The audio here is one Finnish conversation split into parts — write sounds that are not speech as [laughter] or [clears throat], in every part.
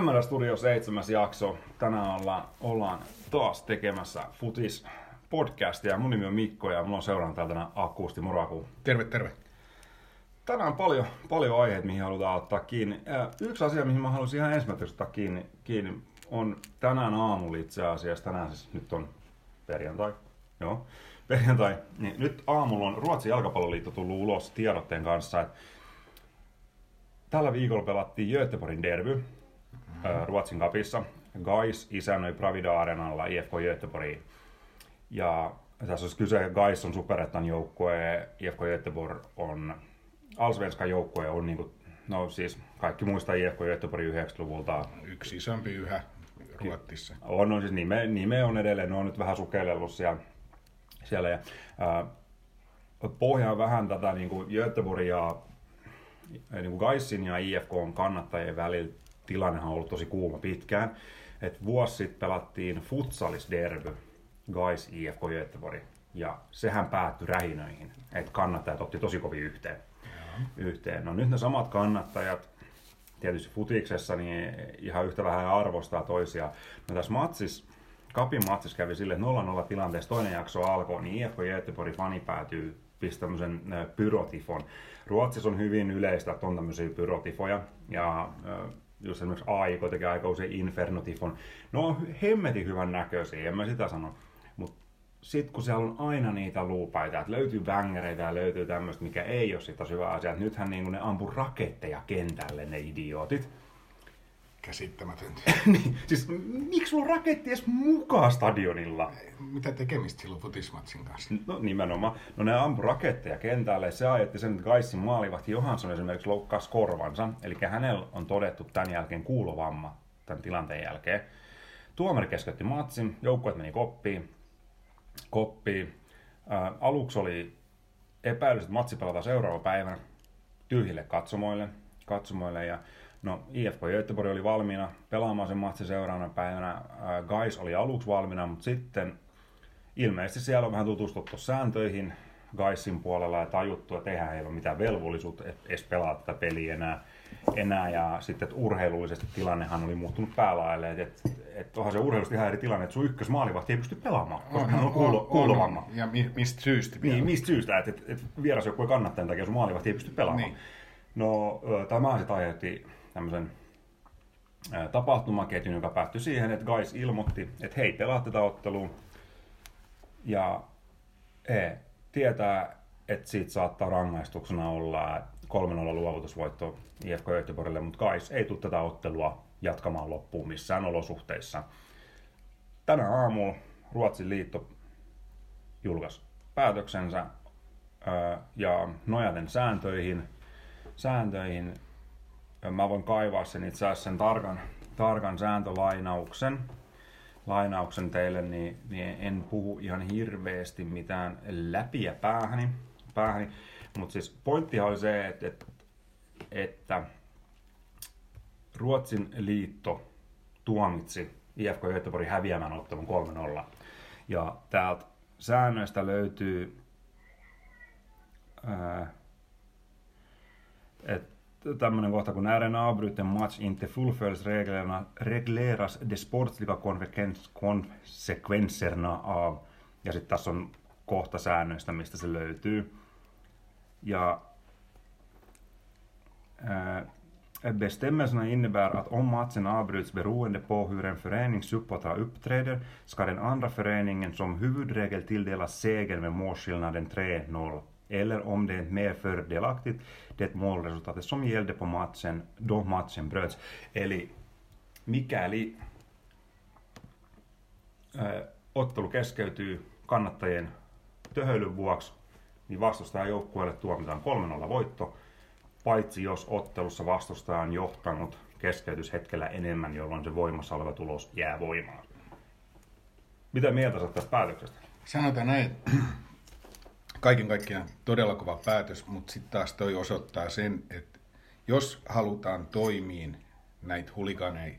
MR Studio 7 jakso. Tänään ollaan, ollaan taas tekemässä Futis podcastia. Mun nimi on Mikko ja mulla on seuraan täältä Akuusti. Moro Aku. Terve, terve. Tänään on paljon, paljon aiheita, mihin halutaan ottaa kiinni. Ja yksi asia, mihin mä haluaisin ihan ensimmäiseksi ottaa kiinni, kiinni on tänään aamulla itse asiassa. Tänään siis nyt on perjantai. Joo, perjantai. Niin nyt aamulla on Ruotsin jalkapalloliitto tullut ulos tiedotteen kanssa, että tällä viikolla pelattiin Göteborgin derby. Ruotsin kapissa. Gais isännöi Bravida Arenalla IFK Göteborgiin. Ja tässä olisi kyse, Gais on superettan joukkue, IFK Göteborg on Alsvenskan joukkue, on niin kuin, no siis kaikki muistaa IFK Göteborgin 90-luvulta. Yksi isompi yhä Ruotsissa. On, on siis nime, nime on edelleen, ne on nyt vähän sukellellut siellä. siellä ja, ää, pohjaa vähän tätä niin kuin Göteborgin ja niin kuin Gaissin ja IFK on kannattajien välillä tilannehan on ollut tosi kuuma pitkään. Et vuosi sitten pelattiin futsalisderby Gais IFK Göteborg. Ja sehän päättyi rähinöihin, että kannattajat otti tosi kovin yhteen. yhteen. No nyt ne samat kannattajat, tietysti futiksessa, niin ihan yhtä vähän arvostaa toisiaan. No tässä matsissa, Kapin matsissa kävi sille 0-0 tilanteessa, toinen jakso alkoi, niin IFK Göteborg fani päätyy tämmöisen pyrotifon. Ruotsissa on hyvin yleistä, että on tämmöisiä pyrotifoja, ja just esimerkiksi AIK tekee aika usein Infernotifon. Ne on hemmetin hyvän näköisiä, en mä sitä sano. Mutta sitten kun siellä on aina niitä luupaita, että löytyy vängereitä ja löytyy tämmöistä, mikä ei ole sitä hyvä asia, että nythän niin ne ampu raketteja kentälle ne idiootit. Käsittämätöntä. [laughs] niin, siis miksi sulla on raketti edes mukaan stadionilla? Mitä tekemistä silloin futismatsin kanssa? No nimenomaan. No ne ampu raketteja kentälle. Se ajetti sen, että Gaissin maalivahti Johansson esimerkiksi loukkasi korvansa. Eli hänellä on todettu tämän jälkeen kuulovamma tämän tilanteen jälkeen. Tuomari keskeytti matsin, joukkueet meni koppiin. koppiin. Ää, aluksi oli epäilys, että matsi pelataan seuraava päivänä tyhjille katsomoille. katsomoille ja No, IFK Göteborg oli valmiina pelaamaan sen matsin seuraavana päivänä. Gais oli aluksi valmiina, mutta sitten ilmeisesti siellä on vähän tutustuttu sääntöihin Gaisin puolella ja tajuttu, että eihän heillä ole mitään velvollisuutta edes pelata tätä peliä enää. enää. Ja sitten, että urheilullisesti tilannehan oli muuttunut päälaille. Että, että, että onhan se urheilullisesti ihan eri tilanne, että sun ykkösmaalivahti ei pysty pelaamaan, koska hän on, kuulo, kuulovamma. Ja mistä syystä? Niin, mistä syystä, että, että, että vierasjoukkue kannattajan takia sun maalivahti ei pysty pelaamaan. Niin. No, tämä sitten aiheutti tämmöisen tapahtumaketjun, joka päättyi siihen, että Guys ilmoitti, että hei, pelaa tätä ottelua. Ja he tietää, että siitä saattaa rangaistuksena olla 3-0 luovutusvoitto IFK Göteborgille, mutta Guys ei tule tätä ottelua jatkamaan loppuun missään olosuhteissa. Tänä aamulla Ruotsin liitto julkaisi päätöksensä ja nojaten sääntöihin, sääntöihin Mä voin kaivaa sen itse asiassa sen tarkan, tarkan sääntölainauksen lainauksen teille, niin, niin en puhu ihan hirveästi mitään läpiä päähäni, päähäni. mutta siis pointtihan oli se, että, että, että Ruotsin liitto tuomitsi IFK Göteborgin häviämään ottelun 3-0. Ja täältä säännöistä löytyy, että tämmöinen kohta, kun när en avbruten match inte fullföljs reglerna regleras de sportsliga konsekvenserna av, ja sitten tässä on kohta säännöistä, mistä se löytyy. Ja äh, Bestämmelserna innebär att om matchen avbryts beroende på hur en föreningssupporter uppträder ska den andra föreningen som huvudregel tilldelas seger med målskillnaden 3-0 eller om det är mer fördelaktigt det målresultatet som gällde på matchen då matchen bröts. Eli mikäli ää, ottelu keskeytyy kannattajien töhöilyn vuoksi, niin vastustajan joukkueelle tuomitaan 3-0 voitto, paitsi jos ottelussa vastustaja on johtanut keskeytyshetkellä enemmän, jolloin se voimassa oleva tulos jää voimaan. Mitä mieltä sä tästä päätöksestä? Sanotaan näin, kaiken kaikkiaan todella kova päätös, mutta sitten taas toi osoittaa sen, että jos halutaan toimiin näitä huliganeja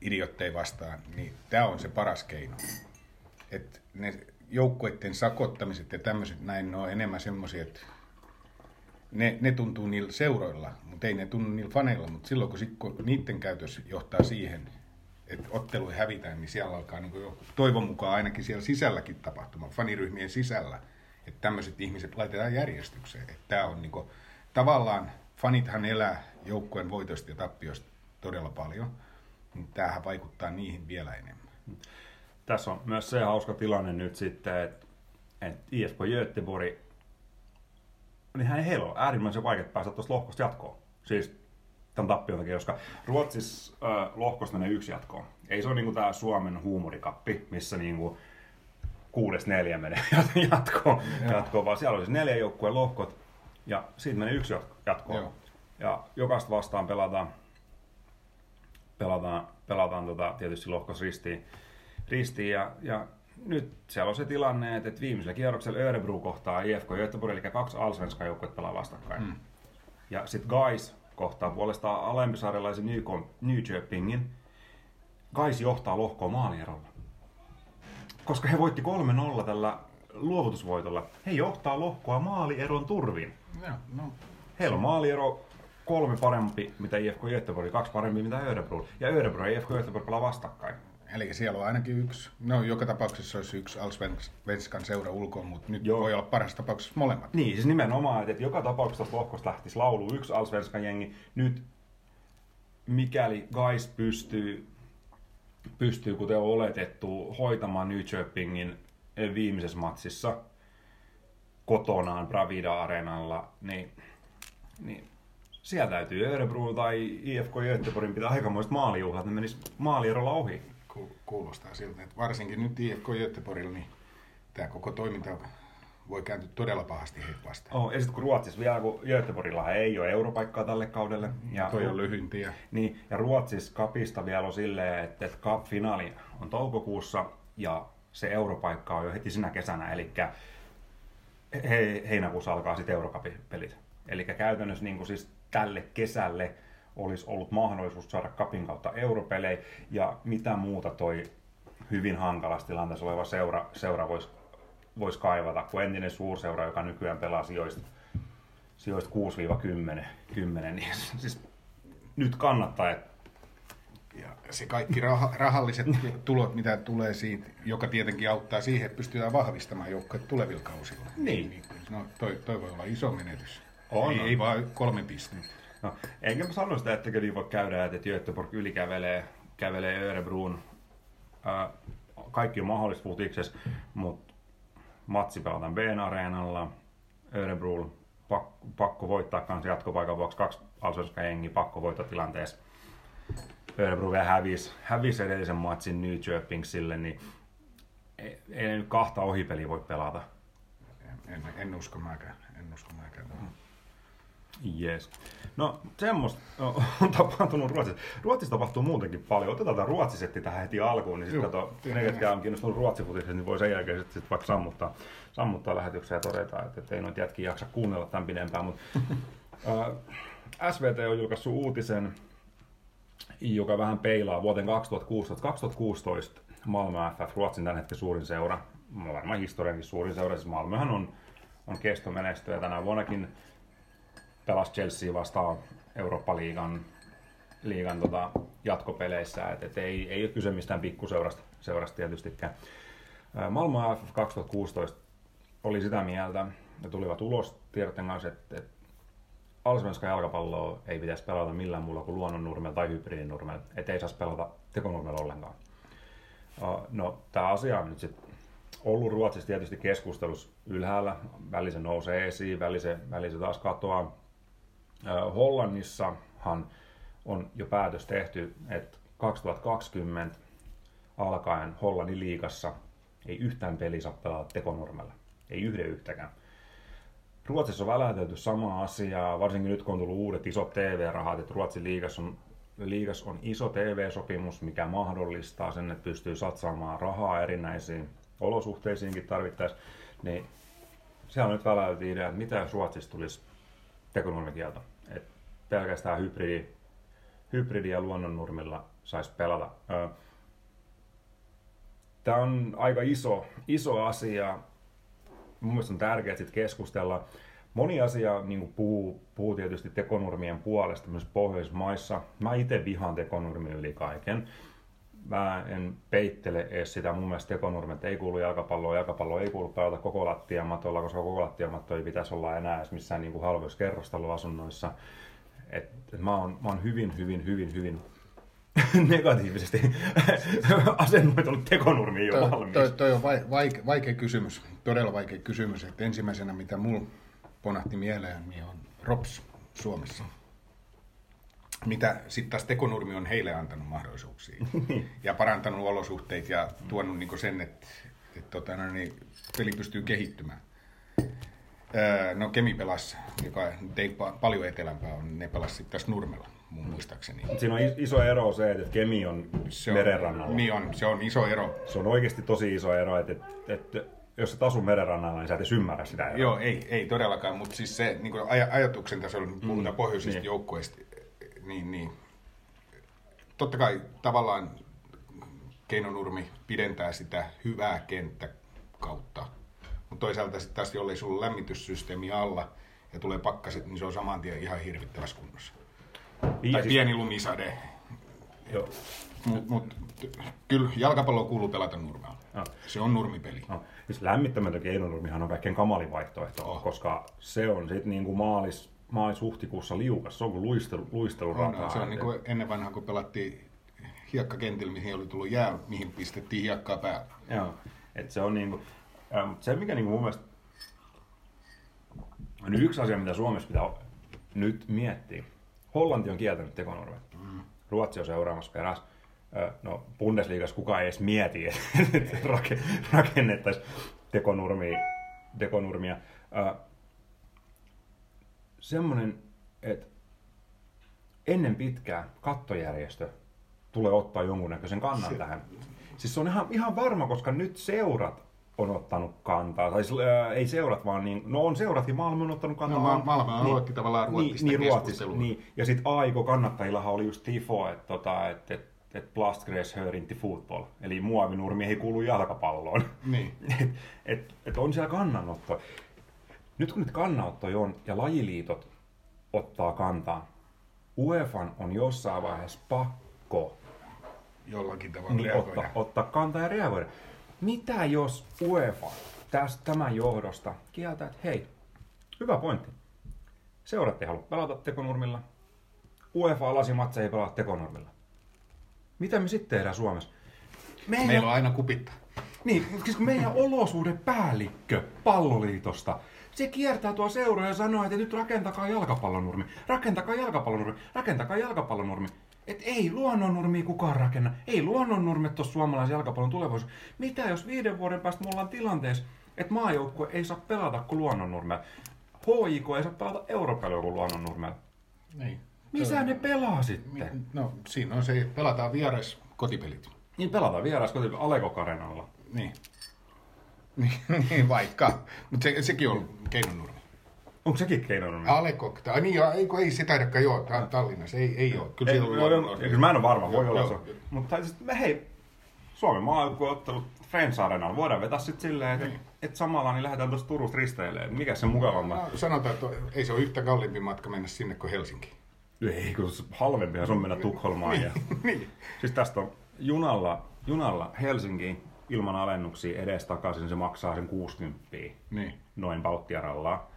idiotteja vastaan, niin tämä on se paras keino. Et ne joukkueiden sakottamiset ja tämmöiset näin, ne on enemmän semmoisia, että ne, ne tuntuu niillä seuroilla, mutta ei ne tunnu niillä faneilla. Mutta silloin kun, sit, kun niiden käytös johtaa siihen, että ottelu hävitään, niin siellä alkaa niin toivon mukaan ainakin siellä sisälläkin tapahtuma, faniryhmien sisällä, että tämmöiset ihmiset laitetaan järjestykseen. Että tämä on niin kuin, tavallaan, fanithan elää joukkueen voitosta ja tappiosta todella paljon, niin tämähän vaikuttaa niihin vielä enemmän. Tässä on myös se hauska tilanne nyt sitten, että, että IFK Göteborg, niin hän heillä on äärimmäisen vaikea päästä tuosta lohkosta jatkoon. Siis tämän tappion takia, koska Ruotsissa äh, lohkosta menee yksi jatkoon. Ei se ole niin tämä Suomen huumorikappi, missä niin kuin kuudes neljä menee [laughs] jatkoon, jatkoon, vaan siellä on siis neljä joukkueen lohkot ja siitä menee yksi jatkoon. Joo. Ja jokaista vastaan pelataan, pelataan, pelataan tota, tietysti lohkos ristiin, ristiin ja, ja nyt siellä on se tilanne, että, viimeisellä kierroksella Örebro kohtaa IFK Göteborg, eli kaksi Allsvenskan joukkuetta pelaa vastakkain. Mm. Ja sitten Guys kohtaa puolestaan alempisaarelaisen New Köpingin. Guys johtaa lohkoa maalierolla. Koska he voitti 3-0 tällä luovutusvoitolla. He johtaa lohkoa maalieron turvin. Ja, no. Heillä on maaliero kolme parempi, mitä IFK Göteborg, kaksi parempi, mitä Örebro. Ja Örebro ja IFK Göteborg pelaa vastakkain. Eli siellä on ainakin yksi, no joka tapauksessa olisi yksi Allsvenskan seura ulkoon, mutta nyt Joo. voi olla parhaassa tapauksessa molemmat. Niin, siis nimenomaan, että joka tapauksessa lohkosta lähtisi laulu yksi Allsvenskan jengi. Nyt mikäli Guys pystyy, pystyy, kuten oletettu, hoitamaan Nyköpingin viimeisessä matsissa kotonaan Bravida-areenalla, niin, niin siellä täytyy Örebro tai IFK Göteborgin pitää aikamoista maalijuhlat, että ne menis maalierolla ohi. Kuulostaa siltä, että varsinkin nyt IFK Göteborgilla, niin tämä koko toiminta voi kääntyä todella pahasti heitä vastaan. Oh, ja sitten kun Ruotsissa vielä, kun Göteborgilla ei ole europaikkaa tälle kaudelle. Ja Toi on lyhympiä. Niin, ja Ruotsissa kapista vielä on silleen, että, että cup-finaali on toukokuussa ja se europaikka on jo heti sinä kesänä, eli he, heinäkuussa alkaa sitten pelit. Eli käytännössä niin kuin siis tälle kesälle olisi ollut mahdollisuus saada kapin kautta europelejä ja mitä muuta toi hyvin hankalassa tilanteessa oleva seura, seura voisi vois kaivata, kun entinen suurseura, joka nykyään pelaa sijoista, sijoista 6-10, 10, niin [laughs] siis nyt kannattaa, että ja se kaikki rah- rahalliset tulot, mitä tulee siitä, joka tietenkin auttaa siihen, että pystytään vahvistamaan joukkoja tulevilla kausilla. Niin. niin no, toi, toi voi olla iso menetys. On, ei, on. ei vaan kolme pistettä. No, enkä mä sano sitä, että niin voi käydä, että Göteborg yli kävelee, kävelee Örebruun. Ää, kaikki on mahdollista futiksessa, mutta matsi pelataan B-areenalla. Örebro pakko, pakko voittaa kanssa jatkopaikan vuoksi kaksi Alsoska hengi pakko voittaa tilanteessa. Örebro vielä hävisi, hävisi edellisen matsin New Köpingsille, niin ei, ei nyt kahta ohipeliä voi pelata. En, en, en usko mäkään. En usko mäkään. Mm. Yes. No semmoista [laughs] on tapahtunut Ruotsissa. Ruotsissa tapahtuu muutenkin paljon. Otetaan tämä Ruotsisetti tähän heti alkuun, niin sitten kato, ne, ketkä on kiinnostunut ruotsifutiksesta, niin voi sen jälkeen sitten sit vaikka sammuttaa, sammuttaa lähetyksiä ja todeta, että, että ei noita jätkiä jaksa kuunnella tämän pidempään. Mutta, [laughs] äh, SVT on julkaissut uutisen, joka vähän peilaa vuoteen 2016. 2016 Malmö FF, Ruotsin tämän hetken suurin seura, varmaan historiankin suurin seura, siis Malmöhän on, on kestomenestyjä tänä vuonnakin pelasi Chelsea vastaan Eurooppa-liigan liigan tota, jatkopeleissä, et, et ei, ei ole kyse mistään pikkuseurasta seurasta tietystikään. Malmö AFF 2016 oli sitä mieltä, ja tulivat ulos tiedotten kanssa, että, että Alsvenskan jalkapalloa ei pitäisi pelata millään muulla kuin luonnonnurmella tai hybridinurmella, että ei saisi pelata tekonurmella ollenkaan. No, tämä asia on nyt sitten ollut Ruotsissa tietysti keskustelussa ylhäällä, välisen nousee esiin, välisen, välisen taas katoaa. Hollannissahan on jo päätös tehty, että 2020 alkaen Hollannin liigassa ei yhtään peli saa pelata tekonurmella. Ei yhden yhtäkään. Ruotsissa on väläytelty sama asia, varsinkin nyt kun on tullut uudet isot TV-rahat, että Ruotsin liigassa on, liigas on iso TV-sopimus, mikä mahdollistaa sen, että pystyy satsaamaan rahaa erinäisiin olosuhteisiinkin tarvittaessa, niin siellä on nyt väläytelty idea, että mitä jos Ruotsissa tulisi tekonurmikielto. Että pelkästään hybridi, hybridi ja luonnonnurmilla saisi pelata. Tämä on aika iso, iso asia. Mun mielestä on tärkeää sit keskustella. moni asia niin puhuu, puhuu tietysti tekonurmien puolesta myös Pohjoismaissa. Mä itse vihaan tekonurmi yli kaiken. Mä en peittele edes sitä. Mun mielestä tekonurmet ei kuulu jalkapalloon. Jalkapallo ei kuulu pelata koko lattiamatolla, koska koko lattiamatto ei pitäisi olla enää edes missään niin halvoissa kerrostaloasunnoissa. Et, et mä, oon, mä oon hyvin, hyvin, hyvin, hyvin [laughs] negatiivisesti [laughs] asennoitunut tekonurmiin jo valmiiksi. Toi, toi on vaikea, vaikea kysymys, todella vaikea kysymys. Että ensimmäisenä, mitä mulla ponahti mieleen, niin on ROPS Suomessa. Mitä sitten taas tekonurmi on heille antanut mahdollisuuksia [laughs] ja parantanut olosuhteita ja tuonut niin sen, että, että tota, no niin, peli pystyy kehittymään. no Kemi pelasi, joka ei paljon etelämpää on, ne pelasi sitten tässä Nurmella mun muistaakseni. Siinä on iso ero se, että Kemi on, se on merenrannalla. Niin on, se on iso ero. Se on oikeasti tosi iso ero, että, että, että jos sä asu merenrannalla, niin sä et edes ymmärrä sitä eroa. Joo, ei, ei todellakaan, mutta siis se niin aj- ajatuksen tasolla, kun puhutaan mm, pohjoisista niin. joukkueista, niin, niin totta kai tavallaan keinonurmi pidentää sitä hyvää kautta. Mutta toisaalta sitten taas, jollei sulla lämmityssysteemi alla ja tulee pakkaset, niin se on saman tien ihan hirvittävässä kunnossa. Niin, tai siis... pieni lumisade. Joo. Mutta mut, kyllä jalkapallo kuuluu pelata nurmella. No. Se on nurmipeli. No. Siis lämmittämätön keinonurmihan on kaikkein kamalin vaihtoehto, oh. koska se on sitten niin kuin maalis, maalis-huhtikuussa liukas. Se on kuin luistelu, luistelurata. No, se on niin kuin ennen vanhaa, kun pelattiin hiekkakentillä, mihin oli tullut jää, mihin pistettiin hiekkaa päälle. Joo, et se on niin kuin, äh, se mikä niin kuin mun mielestä on yksi asia, mitä Suomessa pitää nyt miettiä. Hollanti on kieltänyt tekonurmet. Mm. Ruotsi on seuraamassa perässä. No, Bundesliigassa kukaan ei edes mieti, [laughs] että rakennettaisiin tekonurmia. tekonurmia. Semmoinen, että ennen pitkää kattojärjestö tulee ottaa jonkunnäköisen kannan se... tähän. Siis se on ihan, ihan varma, koska nyt seurat on ottanut kantaa, tai äh, ei seurat vaan, niin, no on seurat ja Malmö on ottanut kantaa. No Malmö on niin, tavallaan Ruotsista niin, niin, Ruotsista, niin, ja sitten Aiko kannattajillahan oli just tifo, että tota, et, et, et plastgräs hör inte football, eli muovinurmi ei kuulu jalkapalloon. Niin. [laughs] et, et, et on siellä kannanotto. Nyt kun nyt kannanotto on ja lajiliitot ottaa kantaa, UEFan on jossain vaiheessa pakko jollakin tavalla niin ottaa, ottaa kantaa ja reagoida. Mitä jos UEFA tästä tämän johdosta kieltää, että hei, hyvä pointti. Seurat ei halua pelata tekonurmilla. UEFA lasimatse ei pelaa tekonurmilla. Mitä me sitten tehdään Suomessa? Meidän... Meillä on aina kupittaa. Niin, siis meidän olosuhdepäällikkö palloliitosta, se kiertää tuo seura ja sanoo, että nyt rakentakaa jalkapallonurmi, rakentakaa jalkapallonurmi, rakentakaa jalkapallonurmi. Et ei luonnonnurmia kukaan rakenna. Ei luonnonnurmet ole suomalaisen jalkapallon tulevaisuus. Mitä jos viiden vuoden päästä me ollaan tilanteessa, että maajoukkue ei saa pelata kuin luonnonnurmella. HIK ei saa pelata Euroopan kuin luonnonnurmella. Niin. Missä ne pelaa sitten? No siinä on se, pelataan vieras kotipelit. Niin pelataan vieras kotipelit Aleko Karenalla. Niin. [laughs] niin, vaikka. Mutta se, sekin on keinonurmi. Onko sekin keinonurmi? Alekokta. Ai niin, ei, ei se taidakaan joo, Tallinnassa. Ei, ei ole. Kyllä ei, on, on, kyllä mä en ole varma, voi olla se. Mutta siis, hei, Suomen maajoukkueottelut Friends Arenalla voidaan vetää sitten silleen, että niin. et samalla niin lähdetään tuosta Turusta risteilemään. Mikä se mukavamman? No, sanotaan, että ei se ole yhtä kalliimpi matka mennä sinne kuin Helsinki. Ei, kun halvempihan se on mennä Tukholmaan. niin, ja... [laughs] niin. Siis tästä on junalla, junalla Helsinkiin ilman alennuksia edes takaisin, se maksaa sen 60 niin. noin Baltiaralla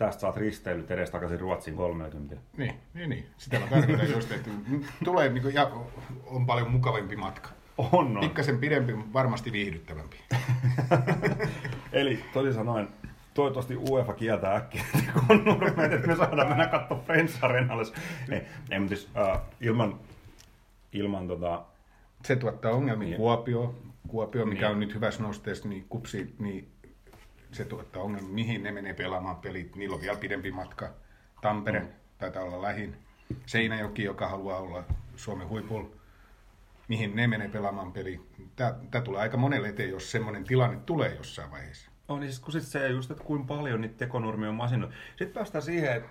tästä saat risteilyt edes takaisin Ruotsin 30. Niin, niin, niin. Sitä mä tarkoitan just, että tulee niin kuin, ja on paljon mukavampi matka. On, on. Pikkasen pidempi, varmasti viihdyttävämpi. [laughs] Eli toisin sanoen, toivottavasti UEFA kieltää äkkiä kun nurmeet, että me saadaan mennä katsoa Friends Arenalle. Ei, ei mutta siis, uh, ilman, ilman tota... Se tuottaa ongelmia. Niin. Kuopio, Kuopio, mikä niin. on nyt hyvässä nosteessa, niin kupsi, niin se tuottaa ongelmia, mihin ne menee pelaamaan pelit. Niillä on vielä pidempi matka. Tampere mm. taitaa olla lähin. Seinäjoki, joka haluaa olla Suomen huipulla. Mihin ne menee pelaamaan peli. Tämä tulee aika monelle eteen, jos semmoinen tilanne tulee jossain vaiheessa. On, niin siis kun sit se just, että kuinka paljon niitä tekonurmia on masinoitu. Sitten päästään siihen, että,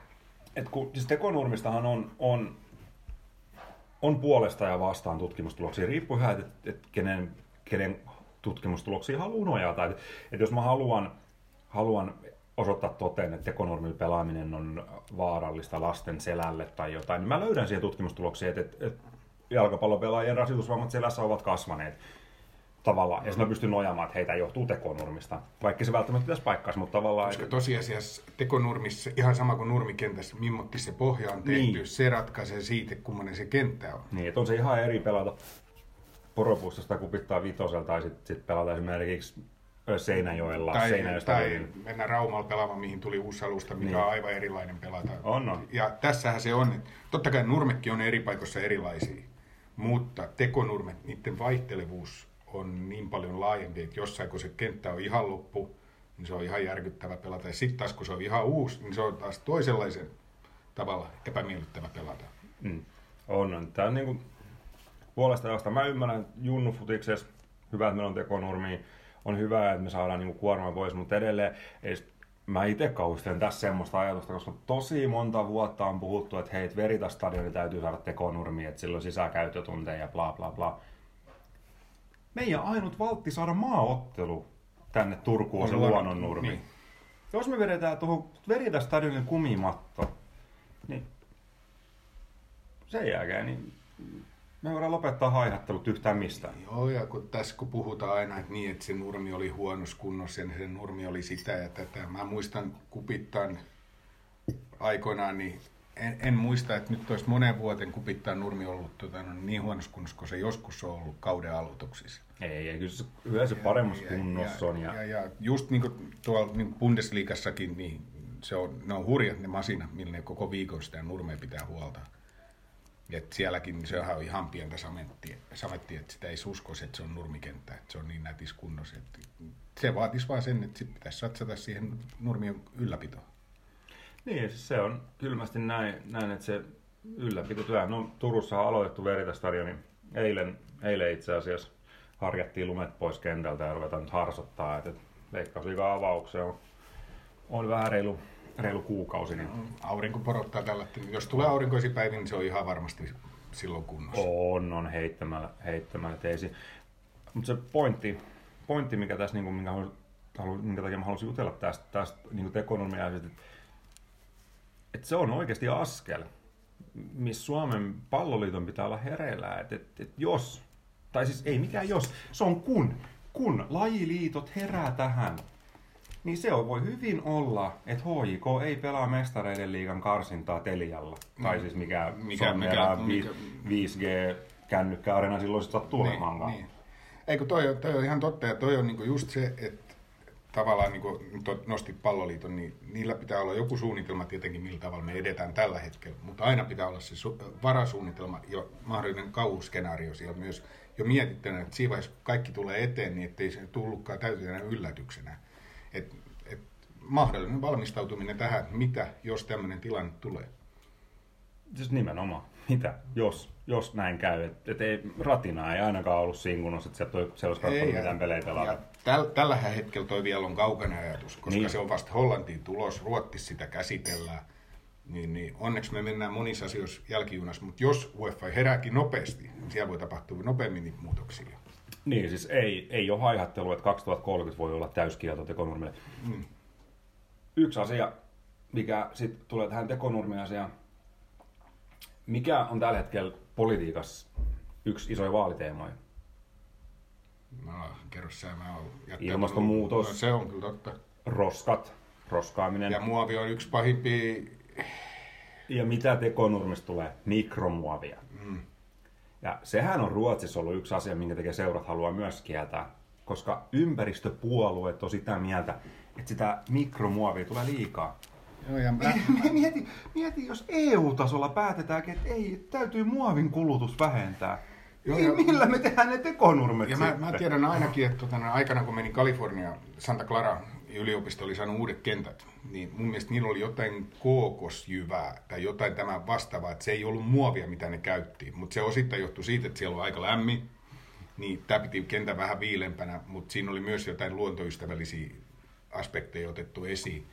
että kun, siis tekonurmistahan on, on, on puolesta ja vastaan tutkimustuloksia. Riippuu ihan, että, että kenen, kenen tutkimustuloksia haluaa nojata. Että, että jos mä haluan haluan osoittaa toteen, että tekonurmilla pelaaminen on vaarallista lasten selälle tai jotain, niin mä löydän siihen tutkimustuloksia, että, että, että jalkapallopelaajien rasitusvammat selässä ovat kasvaneet tavallaan. Ja sitten mä pystyn nojaamaan, että heitä johtuu tekonurmista. Vaikka se välttämättä pitäisi paikkaansa, mutta tavallaan... Koska tosiasiassa tekonurmissa, ihan sama kuin nurmikentässä, mimmotti se pohja on tehty, niin. se ratkaisee siitä, kummonen se kenttä on. Niin, että on se ihan eri pelata poropuistosta kupittaa vitoselta tai sitten sit pelata esimerkiksi Seinäjoella. Tai, Seinäjoesta tai niin- mennä Raumalla pelaamaan, mihin tuli uusi alusta, mikä Niin. on aivan erilainen pelata. On, on. Ja tässähän se on, totta kai nurmekki on eri paikoissa erilaisia, mutta tekonurmet, niiden vaihtelevuus on niin paljon laajempi, että jossain kun se kenttä on ihan loppu, niin se on ihan järkyttävä pelata. Ja sitten taas kun se on ihan uusi, niin se on taas toisenlaisen tavalla epämiellyttävä pelata. Mm. On, on. Tämä on niin kuin puolesta josta mä ymmärrän junnufutiksessa, hyvä, että meillä on tekonurmi, on hyvä, että me saadaan niin kuorma pois, mutta edelleen ei, mä itse kauhistelen tässä semmoista ajatusta, koska tosi monta vuotta on puhuttu, että hei, Veritas stadioni täytyy saada tekonurmi, että sillä on sisäkäyttötunteja ja bla bla bla. Meidän ainut valtti saada maaottelu tänne Turkuun on se luonnon- luonnonnurmi. niin. Jos me vedetään tuohon Veritas stadionin kumimatto, niin sen jälkeen niin me voidaan lopettaa haihattelut yhtään mistään. Joo, ja kun tässä kun puhutaan aina, että niin, että se nurmi oli huonossa kunnossa ja se nurmi oli sitä ja tätä. Mä muistan kupittaan aikoinaan, niin en, en muista, että nyt olisi monen vuoten kupittaan nurmi ollut tota, no, niin huonossa kunnossa, kun se joskus on ollut kauden aloituksissa. Ei, ei kyllä se yleensä paremmassa Ja- kunnossa on. Ja, ja, ja just niin kuin tuolla niin kuin Bundesliigassakin, niin se on, ne on hurjat ne masinat, millä ne koko viikon sitä nurmea pitää huolta. Et sielläkin se on ihan pientä samettia, samettia, että sitä ei uskoisi, että se on nurmikenttä, että se on niin nätis kunnossa. Että se vaatisi vaan sen, että sit pitäisi satsata siihen nurmion ylläpitoon. Niin, siis se on kylmästi näin, näin että se ylläpitotyö. No Turussa on aloitettu Veritastadioni. Eilen, eilen itse asiassa harjattiin lumet pois kentältä ja ruvetaan nyt harsottaa. Että veikkausliigan avaukseen on, on vähän reilu, reilu kuukausi. Niin Aurinko porottaa tällä, jos tulee aurinkoisia päiviä, niin se on ihan varmasti silloin kunnossa. on, on heittämällä, heittämällä teisi. Mutta se pointti, pointti, mikä tässä, niin kuin, minkä, halusin, halu, minkä takia mä halusin jutella tästä, tästä niin tekonomia, että, että se on oikeasti askel, missä Suomen palloliiton pitää olla hereillä. Että, että, että jos, tai siis ei mikään jos, se on kun, kun lajiliitot herää tähän, niin se on, voi hyvin olla, että HJK ei pelaa mestareiden liigan karsintaa Telialla. Tai siis mikä, Mikä- mikä- mikä- 5G kännykkäareena silloin sit sattuu Niin, niin. Ei kun toi, toi on ihan totta ja toi on niinku just se, että tavallaan niinku nyt nostit palloliiton, niin niillä pitää olla joku suunnitelma tietenkin, millä tavalla me edetään tällä hetkellä, mutta aina pitää olla se su- varasuunnitelma ja mahdollinen kauhuskenaario siellä myös jo mietittynä, että siinä vaiheessa kaikki tulee eteen, niin ettei se tullutkaan täytänä yllätyksenä. Et, et mahdollinen valmistautuminen tähän, mitä jos tämmöinen tilanne tulee. Siis nimenomaan. Mitä? Jos, jos näin käy. Että et ei, ratina ei ainakaan ollut siinä kunnossa, että sieltä katsonut ja- mitään pelejä pelata. täl, tällä hetkellä toi vielä on kaukana ajatus, koska Niin. niin. se on vasta Hollantiin tulos, Ruotsissa sitä käsitellään. Niin, niin onneksi me mennään monissa asioissa jälkijunassa, mutta jos UEFA herääkin nopeasti, niin siellä voi tapahtua nopeammin niitä muutoksia. Niin, siis ei, ei ole haihattelu, että 2030 voi olla täyskielto tekonurmille. Mm. Yksi asia, mikä sitten tulee tähän tekonurmi-asiaan. Mikä on tällä hetkellä politiikassa yksi isoja vaaliteemoja? No, kerro sä, mä oon Ilmastonmuutos. No, se on kyllä totta. Roskat, roskaaminen. Ja Ja, muovi on yksi pahimpia ja mitä tekonurmista tulee? Mikromuovia. Ja sehän on Ruotsissa ollut yksi asia, minkä takia seurat haluaa myös kieltää. Koska ympäristöpuolueet on sitä mieltä, että sitä mikromuovia tulee liikaa. Joo, ja mä, Mieti, mieti, jos EU-tasolla päätetäänkin, että ei, täytyy muovin kulutus vähentää. Joo, ja- millä me tehdään ne tekonurmet Ja mä, mä tiedän ainakin, että tota, aikana kun menin Kaliforniaan, Santa Clara yliopisto oli saanut uudet kentät, niin mun mielestä niillä oli jotain kookosjyvää tai jotain tämän vastaavaa, että se ei ollut muovia, mitä ne käytti. Mutta se osittain johtui siitä, että siellä on aika lämmin, niin tämä piti kentän vähän viilempänä, mutta siinä oli myös jotain luontoystävällisiä aspekteja otettu esiin.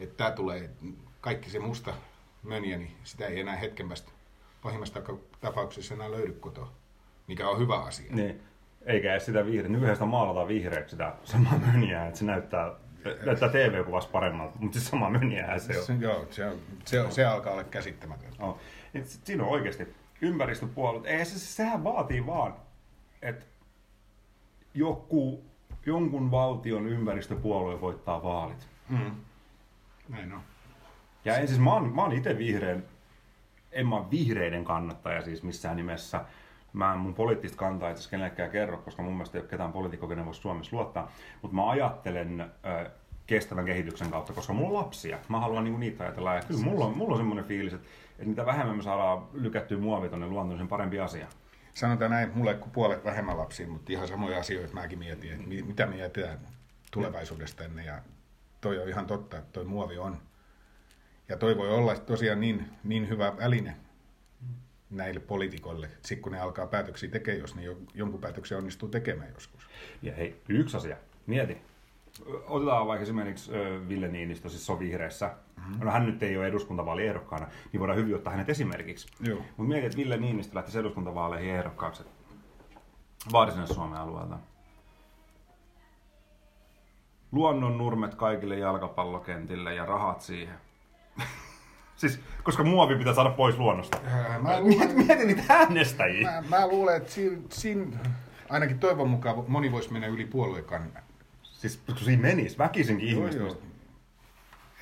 Että tämä tulee, kaikki se musta mönjä, niin sitä ei enää hetken päästä pahimmassa tapauksessa enää löydy kotoa, mikä on hyvä asia. Niin. Eikä edes sitä vihreä. Nykyään sitä maalataan vihreäksi sitä samaa mönjää, että se näyttää Näyttää TV-kuvassa paremmalta, mutta siis sama meni se on. Se, joo, se, se, se alkaa olla käsittämätöntä. No. Siinä on oikeasti ympäristöpuolet. Ei, se, sehän vaatii vaan, että joku, jonkun valtion ympäristöpuolue voittaa vaalit. Mm. Näin on. Ja en siis, mä oon, mä oon itse vihreän, en mä vihreiden kannattaja siis missään nimessä. Mä en mun poliittista kantaa itse kenellekään kerro, koska mun mielestä ei ole ketään poliitikkoa, kenen voisi Suomessa luottaa. Mutta mä ajattelen ö, kestävän kehityksen kautta, koska mulla on lapsia. Mä haluan niinku niitä ajatella. Ja kyllä mulla on, mulla on semmoinen fiilis, että, että mitä vähemmän me saadaan lykättyä muovia tonne luontoon, sen parempi asia. Sanotaan näin, mulle kuin puolet vähemmän lapsia, mutta ihan samoja asioita mäkin mietin, että mi- mitä me jätetään tulevaisuudesta ennen. Ja toi on ihan totta, että toi muovi on. Ja toi voi olla tosiaan niin, niin hyvä väline näille poliitikoille, sitten kun ne alkaa päätöksiä tekemään, jos ne jo- jonkun päätöksen onnistuu tekemään joskus. Ja hei, yksi asia. Mieti. Otetaan vaikka esimerkiksi Ville Niinistö, siis se on vihreässä. Mm-hmm. No hän nyt ei ole eduskuntavaaliehdokkaana, niin voidaan hyvin ottaa hänet esimerkiksi. Mutta mieti, että Ville Niinistö lähtisi eduskuntavaaleihin ehdokkaaksi vaarsinne Suomen alueelta. Luonnon nurmet kaikille jalkapallokentille ja rahat siihen. Siis, koska muovi pitää saada pois luonnosta. Ää, Mä luulen, mieti niitä äänestäjiä. mä, mä luulen että siinä, siinä, ainakin toivon mukaan moni voisi mennä yli puoluekannan. Siis kun siinä menisi, väkisinkin ihmiset.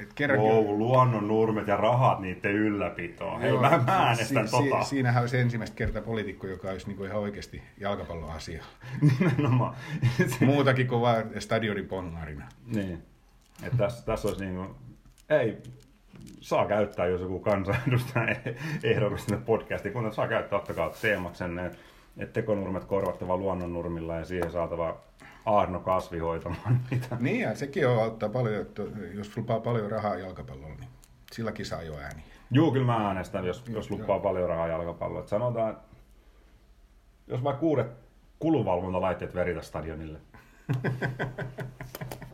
Et kerrankin Wow, luonnon nurmet ja rahat niiden ylläpitoon. Hei, Joo, mä, mä äänestän si- tota. Si- siinähän olisi ensimmäistä kertaa poliitikko, joka olisi niinku ihan oikeasti jalkapalloasia. [laughs] Nimenomaan. Muutakin kuin vain stadionin pongarina. niin. Et tässä, tässä olisi niinku, ei, saa käyttää, jos joku kansanedustaja [laughs] ehdokas sinne podcastiin, kun saa käyttää, ottakaa teemaksi sen, että et tekonurmet korvattava luonnonnurmilla ja siihen saatava Aarno kasvi hoitamaan [laughs] niitä. Niin ja sekin on auttaa paljon, että jos lupaa paljon rahaa jalkapallolla, niin silläkin saa jo ääni. Juu, kyllä mä äänestän, jos, jos lupaa paljon rahaa jalkapalloa. Et sanotaan, että jos vaikka kuudet kulunvalvontalaitteet veritä stadionille. [laughs]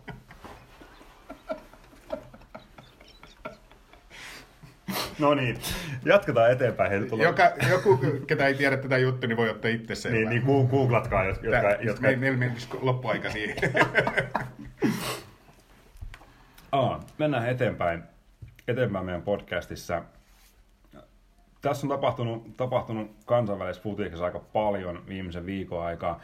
[laughs] no niin, jatketaan eteenpäin. Hei, tulla... Joka, joku, ketä ei tiedä tätä juttua, niin voi ottaa itse sen. Niin, niin googlatkaa, jotka, jotka, jotka... Me, meillä menisi loppuaika siihen. [laughs] Aa, mennään eteenpäin, eteenpäin meidän podcastissa. Tässä on tapahtunut, tapahtunut kansainvälisessä futiikassa aika paljon viimeisen viikon aikaa.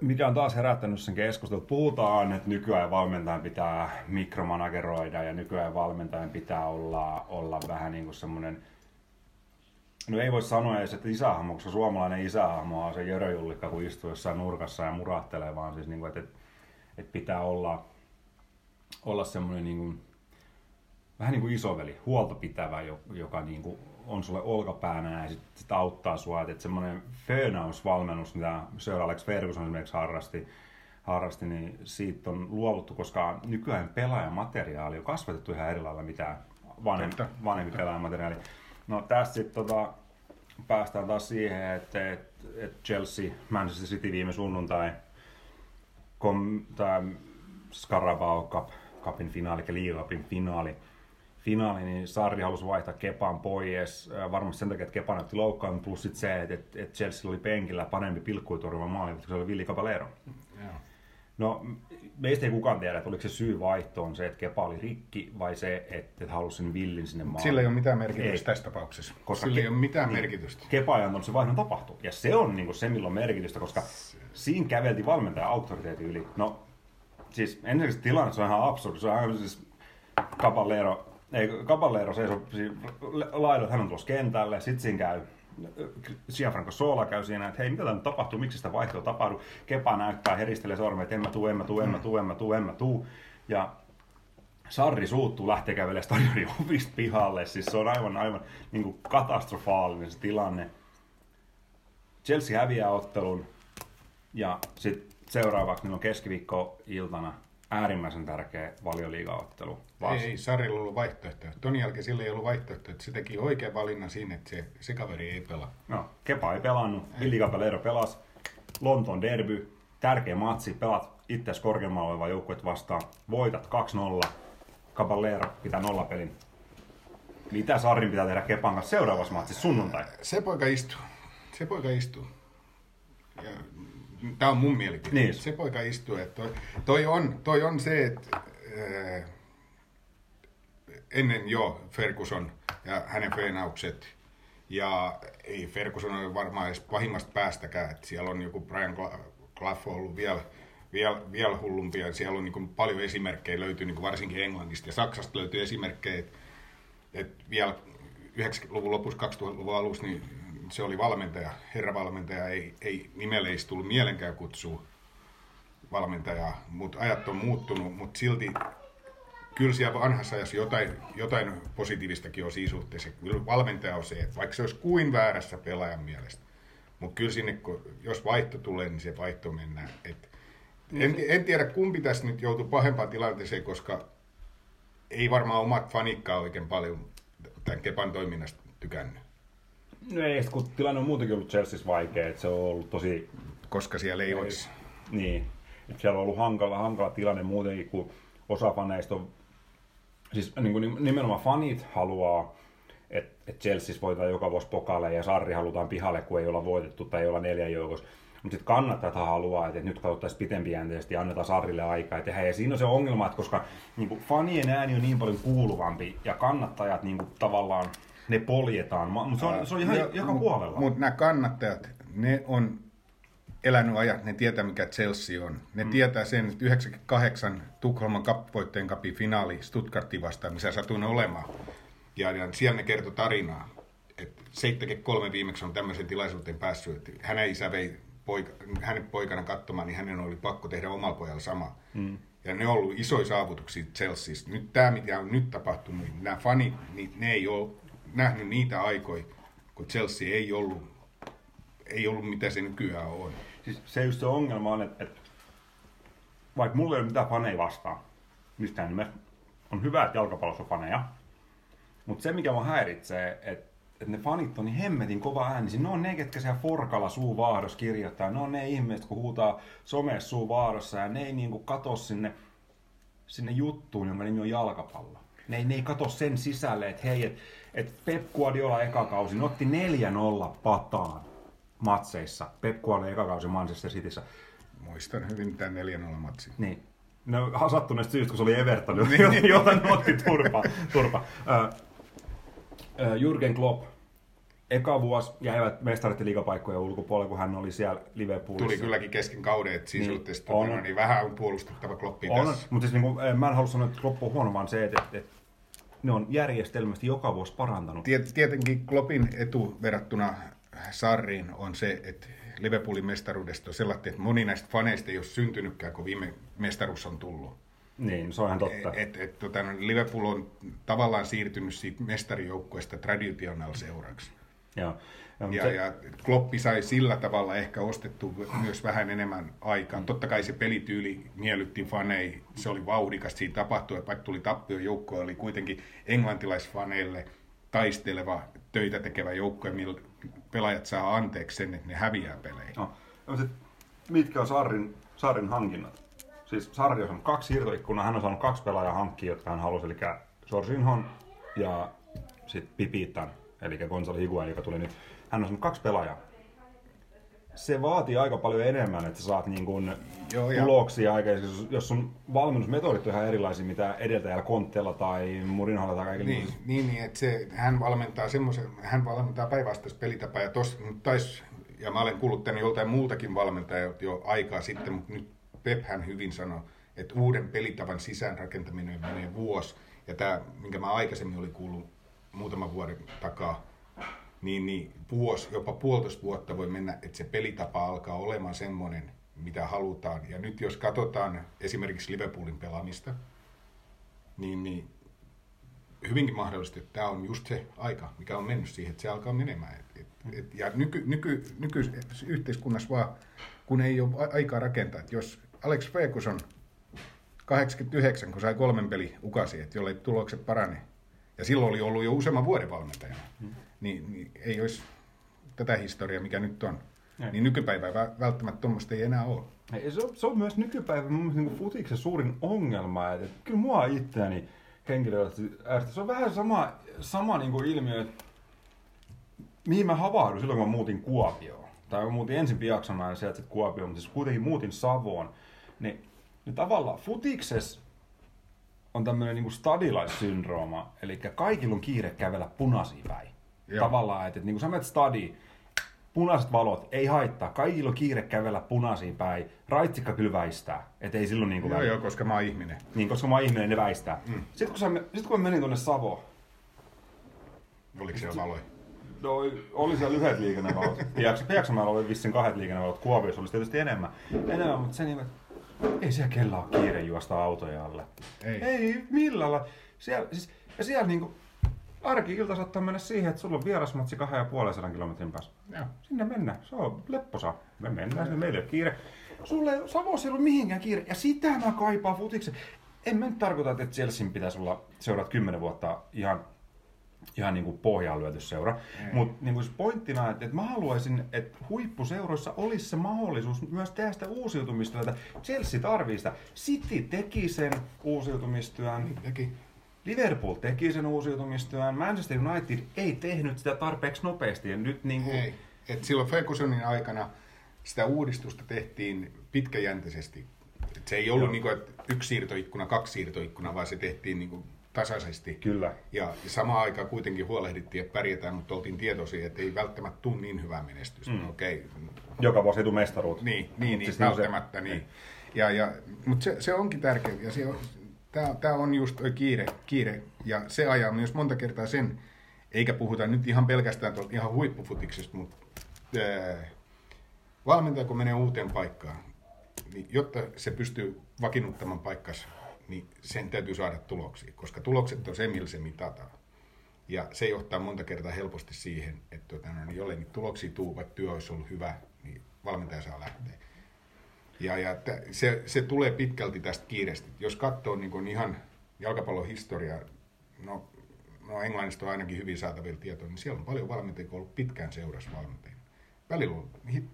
Mikä on taas herättänyt sen keskustelun. Puhutaan, että nykyään valmentajan pitää mikromanageroida ja nykyään valmentajan pitää olla, olla vähän niin kuin semmoinen No ei voi sanoa edes, että isähahmo, koska suomalainen isähahmo on se Jörö Jullikka, kun istuu jossain nurkassa ja murahtelee, vaan siis niin kuin, että, että, pitää olla, olla semmoinen niin kuin, vähän niin kuin isoveli, huolta pitävä, jo- joka niin kuin on sulle olkapäänä ja sitten sit auttaa sua. Että semmoinen föönausvalmennus, mitä Sir Alex Ferguson esimerkiksi harrasti, harrasti, niin siitä on luovuttu, koska nykyään pelaajamateriaali on kasvatettu ihan eri lailla mitä vanhempi, Totta. vanhempi pelaajamateriaali. No tästä sitten tota, päästään taas siihen, että, että, että Chelsea, Manchester City viime sunnuntai, kom, tämä Scarabao Cup, Cupin finaali, eli Liga Cupin finaali, finaali, niin Sarri halusi vaihtaa Kepan pois, äh, varmasti sen takia, että Kepa näytti loukkaan, plus sit se, että, että, että Chelsea oli penkillä parempi pilkkuitorjuva maali, koska se oli Villi Caballero. Joo. No, meistä ei kukaan tiedä, että oliko se syy vaihtoon se, että Kepa oli rikki, vai se, että halusi sen Villin sinne maaliin. Sillä ei ole mitään merkitystä Ei. tässä tapauksessa. Koska Sillä ei ke- ole mitään niin. merkitystä. Kepa ei antanut se vaihdon tapahtua. Ja se on niin se, millä on merkitystä, koska siinä käveltiin valmentajan auktoriteetin yli. No, siis ensinnäkin se tilanne se on ihan absurdi. Se on aivan siis Caballero, ei, Caballero seisoo siinä laidalla, hän on tulossa kentälle, sitten siinä käy Gianfranco Sola käy siinä, että hei, mitä tämä tapahtuu, miksi sitä vaihtoa tapahtuu. Kepa näyttää, heristelee sormen, että en mä tuu, en mä tuu, en mä tuu, en mä tuu, en mä tuu. Ja Sarri suuttuu, lähtee kävelemään stadionin [laughs] ovista pihalle. Siis se on aivan, aivan niin kuin katastrofaalinen se tilanne. Chelsea häviää ottelun ja sitten seuraavaksi niin on keskiviikko-iltana äärimmäisen tärkeä valioliigaottelu. Ei, ei Sarilla ollut vaihtoehtoja. Ton jälkeen sillä ei ollut vaihtoehtoja, että se teki oikean valinnan siinä, että se, se kaveri ei pelaa. No, Kepa ei pelannut, Villi Caballero pelasi. Lontoon derby, tärkeä matsi, pelat itse korkeammalla olevaa joukkuet vastaan. Voitat 2-0, Caballero pitää nollapelin. Mitä Sarrin pitää tehdä Kepan kanssa seuraavassa matsissa sunnuntai? Se poika istuu. Se poika istuu. Ja Tämä on mun mielipide. Niin. Se poika istuu, että toi, toi, on, toi on se, että ää, ennen jo Ferguson ja hänen feenaukset, ja ei Ferguson ole varmaan edes pahimmasta päästäkään, että siellä on joku Brian Clough ollut vielä, vielä, vielä hullumpia, siellä on niin paljon esimerkkejä löytyy niin varsinkin Englannista, ja Saksasta löytyy esimerkkejä, että, että vielä 90-luvun lopussa, 2000-luvun alussa, niin se oli valmentaja, herravalmentaja, ei, ei nimelle ei tullut mielenkään kutsua valmentajaa, mutta ajat on muuttunut, mutta silti kyllä siellä vanhassa ajassa jotain, jotain positiivistakin on siinä suhteessa. Kyllä valmentaja on se, että vaikka se olisi kuin väärässä pelaajan mielestä, mutta kyllä sinne, kun, jos vaihto tulee, niin se vaihto mennään. Et, en, en tiedä, kumpi tässä nyt joutuu pahempaan tilanteeseen, koska ei varmaan omat fanikkaa oikein paljon tämän Kepan toiminnasta tykännyt. No ei, kun tilanne on muutenkin ollut Chelseassa vaikea, että se on ollut tosi... Koska siellä ei olisi. Niin, että siellä on ollut hankala, hankala tilanne muutenkin, kun osa faneista on... Siis niin kuin nimenomaan fanit haluaa, että et Chelseassa voitetaan joka vuosi pokalle ja Sarri halutaan pihalle, kun ei olla voitettu tai ei olla neljän joukossa. Mutta sitten kannattajat haluaa, että nyt katsottaisiin pitempijänteisesti ja annetaan Sarrille aikaa ja tehdään. Ja siinä on se ongelma, että koska niin kuin, fanien ääni on niin paljon kuuluvampi ja kannattajat niin kuin, tavallaan ne poljetaan, mutta se on, se on ihan No, joka mut- puolella. Mut nämä kannattajat, ne on elänyt ajat, ne tietää mikä Chelsea on. Ne mm. tietää sen, että 98 Tukholman kapvoitteen kapin finaali Stuttgartin vastaan, missä satuin olemaan. Ja, ja siellä ne kertoi tarinaa. että 73 viimeksi on tämmöisen tilaisuuteen päässyt, että hänen isä vei poika, hänen poikana katsomaan, niin hänen oli pakko tehdä omalla pojalla sama. Mm. Ja ne on ollut isoja saavutuksia Chelseassa. Nyt tämä, mitä on nyt tapahtunut, niin nämä fanit, niin ne ei ole nähnyt niitä aikoja, kun Chelsea ei ollut, ei ollut mitä se nykyään on. Siis se just se ongelma on, että, että vaikka mulla ei ole mitään faneja vastaan, mistään nimessä, on hyvä, että jalkapallossa on faneja, mutta se mikä mua häiritsee, että että ne fanit on niin hemmetin kova ääni. Ne on ne, ketkä siellä Forkalla suu vaahdossa kirjoittaa. Ne on ne ihmiset, kun huutaa somessa suu vaahdossa ja ne ei niinku kato sinne, sinne juttuun, jonka nimi on jalkapallo. Ne ei, ne ei kato sen sisälle, että hei, että et Pep Guardiola eka kausi, ne otti 4-0 pataan matseissa. Pep Guardiola eka kausi Manchester Cityssä. Muistan hyvin tämän 4-0 matsin. Niin. No sattuneesta syystä, kun se oli Everton, jota ne otti turpa. turpa. Ö, ö, Jürgen Klopp, eka vuosi jäivät mestarit liigapaikkojen ulkopuolelle, kun hän oli siellä Liverpoolissa. Tuli kylläkin kesken kauden, että siinä Niin, suhteessa on. tota, no, niin vähän on puolustettava Kloppia On, tässä. mutta siis niin kuin, mä en halua sanoa, että Klopp on huono, vaan se, että, että, että ne on järjestelmästi joka vuosi parantanut. Tiet- Tietenkin Kloppin etu verrattuna Sarriin on se, että Liverpoolin mestaruudesta on sellainen, että moni näistä faneista ei ole syntynytkään, kun viime mestaruus on tullut. Niin, se on ihan totta. Et, et, tota, no, Liverpool on tavallaan siirtynyt siitä mestarijoukkueesta traditional seuraksi. Joo. Joo, Ja, se- ja Kloppi sai sillä tavalla ehkä ostettu myös vähän enemmän aikaan. Totta kai se pelityyli miellytti fanei, se oli vauhdikas, siinä tapahtui, että vaikka tuli tappio joukko, oli kuitenkin englantilaisfaneille taisteleva, töitä tekevä joukko, millä pelaajat saa anteeksi sen, että ne häviää pelejä. No, no sit, mitkä on Sarrin, Sarrin hankinnat? Siis Sarri on kaksi siirtoikkunaa, hän on saanut kaksi pelaajaa hankkia, jotka hän halusi, eli Jorginhon ja sitten Pipitan, eli Gonzalo Higuain, joka tuli nyt. Hän on saanut kaksi pelaajaa. Se vaatii aika paljon enemmän, että sä saat niin kun Joo, ja- tuloksia aikaiseksi, jos- sun valmennusmetodit on ihan erilaisia, mitä edeltäjällä Kontella tai Murinholla tai kaikilla Niin, niin, niin että se, hän valmentaa semmoisen, hän valmentaa päinvastaista pelitapaa, ja, tos, tais, ja mä olen kuullut tänne joltain muultakin valmentajalta jo aikaa sitten, mutta nyt Pep hän hyvin sanoi, että uuden pelitavan sisäänrakentaminen menee vuosi, ja tämä, minkä mä aikaisemmin oli kuullut muutaman vuoden takaa, niin, niin vuosi, jopa puolitoista vuotta voi mennä, että se pelitapa alkaa olemaan semmoinen, mitä halutaan. Ja nyt jos katsotaan esimerkiksi Liverpoolin pelaamista, niin, niin hyvinkin mahdollista, että tämä on just se aika, mikä on mennyt siihen, että se alkaa menemään. Et, et, et, ja nyky, nyky, nykyisessä yhteiskunnassa vaan, kun ei ole aikaa rakentaa, että jos Alex Ferguson 89, kun sai kolmen peli ukasi, että jollei tulokset parane, ja silloin oli ollut jo useamman vuoden valmentajana, niin, niin ei olisi tätä historiaa, mikä nyt on. Ei. Niin nykypäivää vä- välttämättä tuommoista ei enää ole. Ei, Se on, se on myös nykypäivän mun mielestä niin futiksen suurin ongelma, että, että kyllä mua itseäni henkilökohtaisesti ärsyttää. Se on vähän sama, sama niin kuin ilmiö, että mihin mä havahduin silloin, kun mä muutin Kuopioon. tai muutin ensin Piaksamäen sieltä sitten Kuopioon, mutta siis kuitenkin muutin Savoon, niin, niin tavallaan futikses on tämmöinen niin stadilaissyndrooma, eli kaikilla on kiire kävellä punaisiin päin. Joo. Tavallaan, että, että niin kuin sä menet punaiset valot, ei haittaa, kaikilla on kiire kävellä punaisiin päin, raitsikka kyllä väistää, että ei silloin niin kuin Joo, joo, koska mä oon ihminen. Niin, koska mä oon ihminen, ne väistää. Mm. Sitten kun, sä, sit kun mä menin tuonne Savoon, Oliko siellä valoja? No, oli siellä lyhyet liikennevalot. Piaks, [laughs] Piaksamäellä oli vissiin kahdet liikennevalot, Kuopiossa olisi tietysti enemmän. enemmän mutta se niin, ei siellä kellä ole kiire juosta autoja alle. Ei. Ei millään. Siellä, siis, ja siellä niinku, arki-ilta saattaa mennä siihen, että sulla on vierasmatsi kahden ja puolen sadan kilometrin päässä. Joo. Sinne mennään. Se on lepposa. Me mennään sinne, meillä ei ole kiire. Sulle ei Savossa ei ollut mihinkään kiire. Ja sitä mä kaipaan futiksen. En mä nyt tarkoita, että Chelsean pitäisi olla seuraat kymmenen vuotta ihan ihan niin kuin pohjaan lyöty seura. Mutta niin kuin pointtina, että, että mä haluaisin, että huippuseuroissa olisi se mahdollisuus myös tehdä sitä uusiutumistyötä. Chelsea tarvii sitä. City teki sen uusiutumistyön. Teki. Liverpool teki sen uusiutumistyön. Manchester United ei tehnyt sitä tarpeeksi nopeasti. Ja nyt niin kuin... Ei. Et silloin Fergusonin aikana sitä uudistusta tehtiin pitkäjänteisesti. Et se ei ollut Joo. niin kuin, että yksi siirtoikkuna, kaksi siirtoikkuna, vaan se tehtiin niin kuin tasaisesti. Kyllä. Ja, ja samaan aikaan kuitenkin huolehdittiin, että pärjätään, mutta oltiin tietoisia, että ei välttämättä tule niin hyvää menestystä. Mm. Okei, Joka vuosi ei tule mestaruutta. niin, niin, niin Siis siis niin se- välttämättä niin. Ja, ja, mutta se, se onkin tärkeä. Ja se on, tää, tää on just kiire, kiire. Ja se ajaa myös monta kertaa sen, eikä puhuta nyt ihan pelkästään tuolta ihan huippufutiksesta, mutta ää, valmentaja kun menee uuteen paikkaan, niin jotta se pystyy vakiinnuttamaan paikkansa, niin sen täytyy saada tuloksia, koska tulokset on se, millä se mitataan. Ja se johtaa monta kertaa helposti siihen, että tuota, no, niin jollei niitä tuloksia tuu, vaikka työ olisi ollut hyvä, niin valmentaja saa lähteä. Ja, ja tä, se, se tulee pitkälti tästä kiireestä. Jos katsoo niin kuin ihan jalkapallon historiaa, no, no Englannista on ainakin hyvin saatavilla tietoa, niin siellä on paljon valmentajia, jotka on ollut pitkään seurassa valmentajina. Välillä on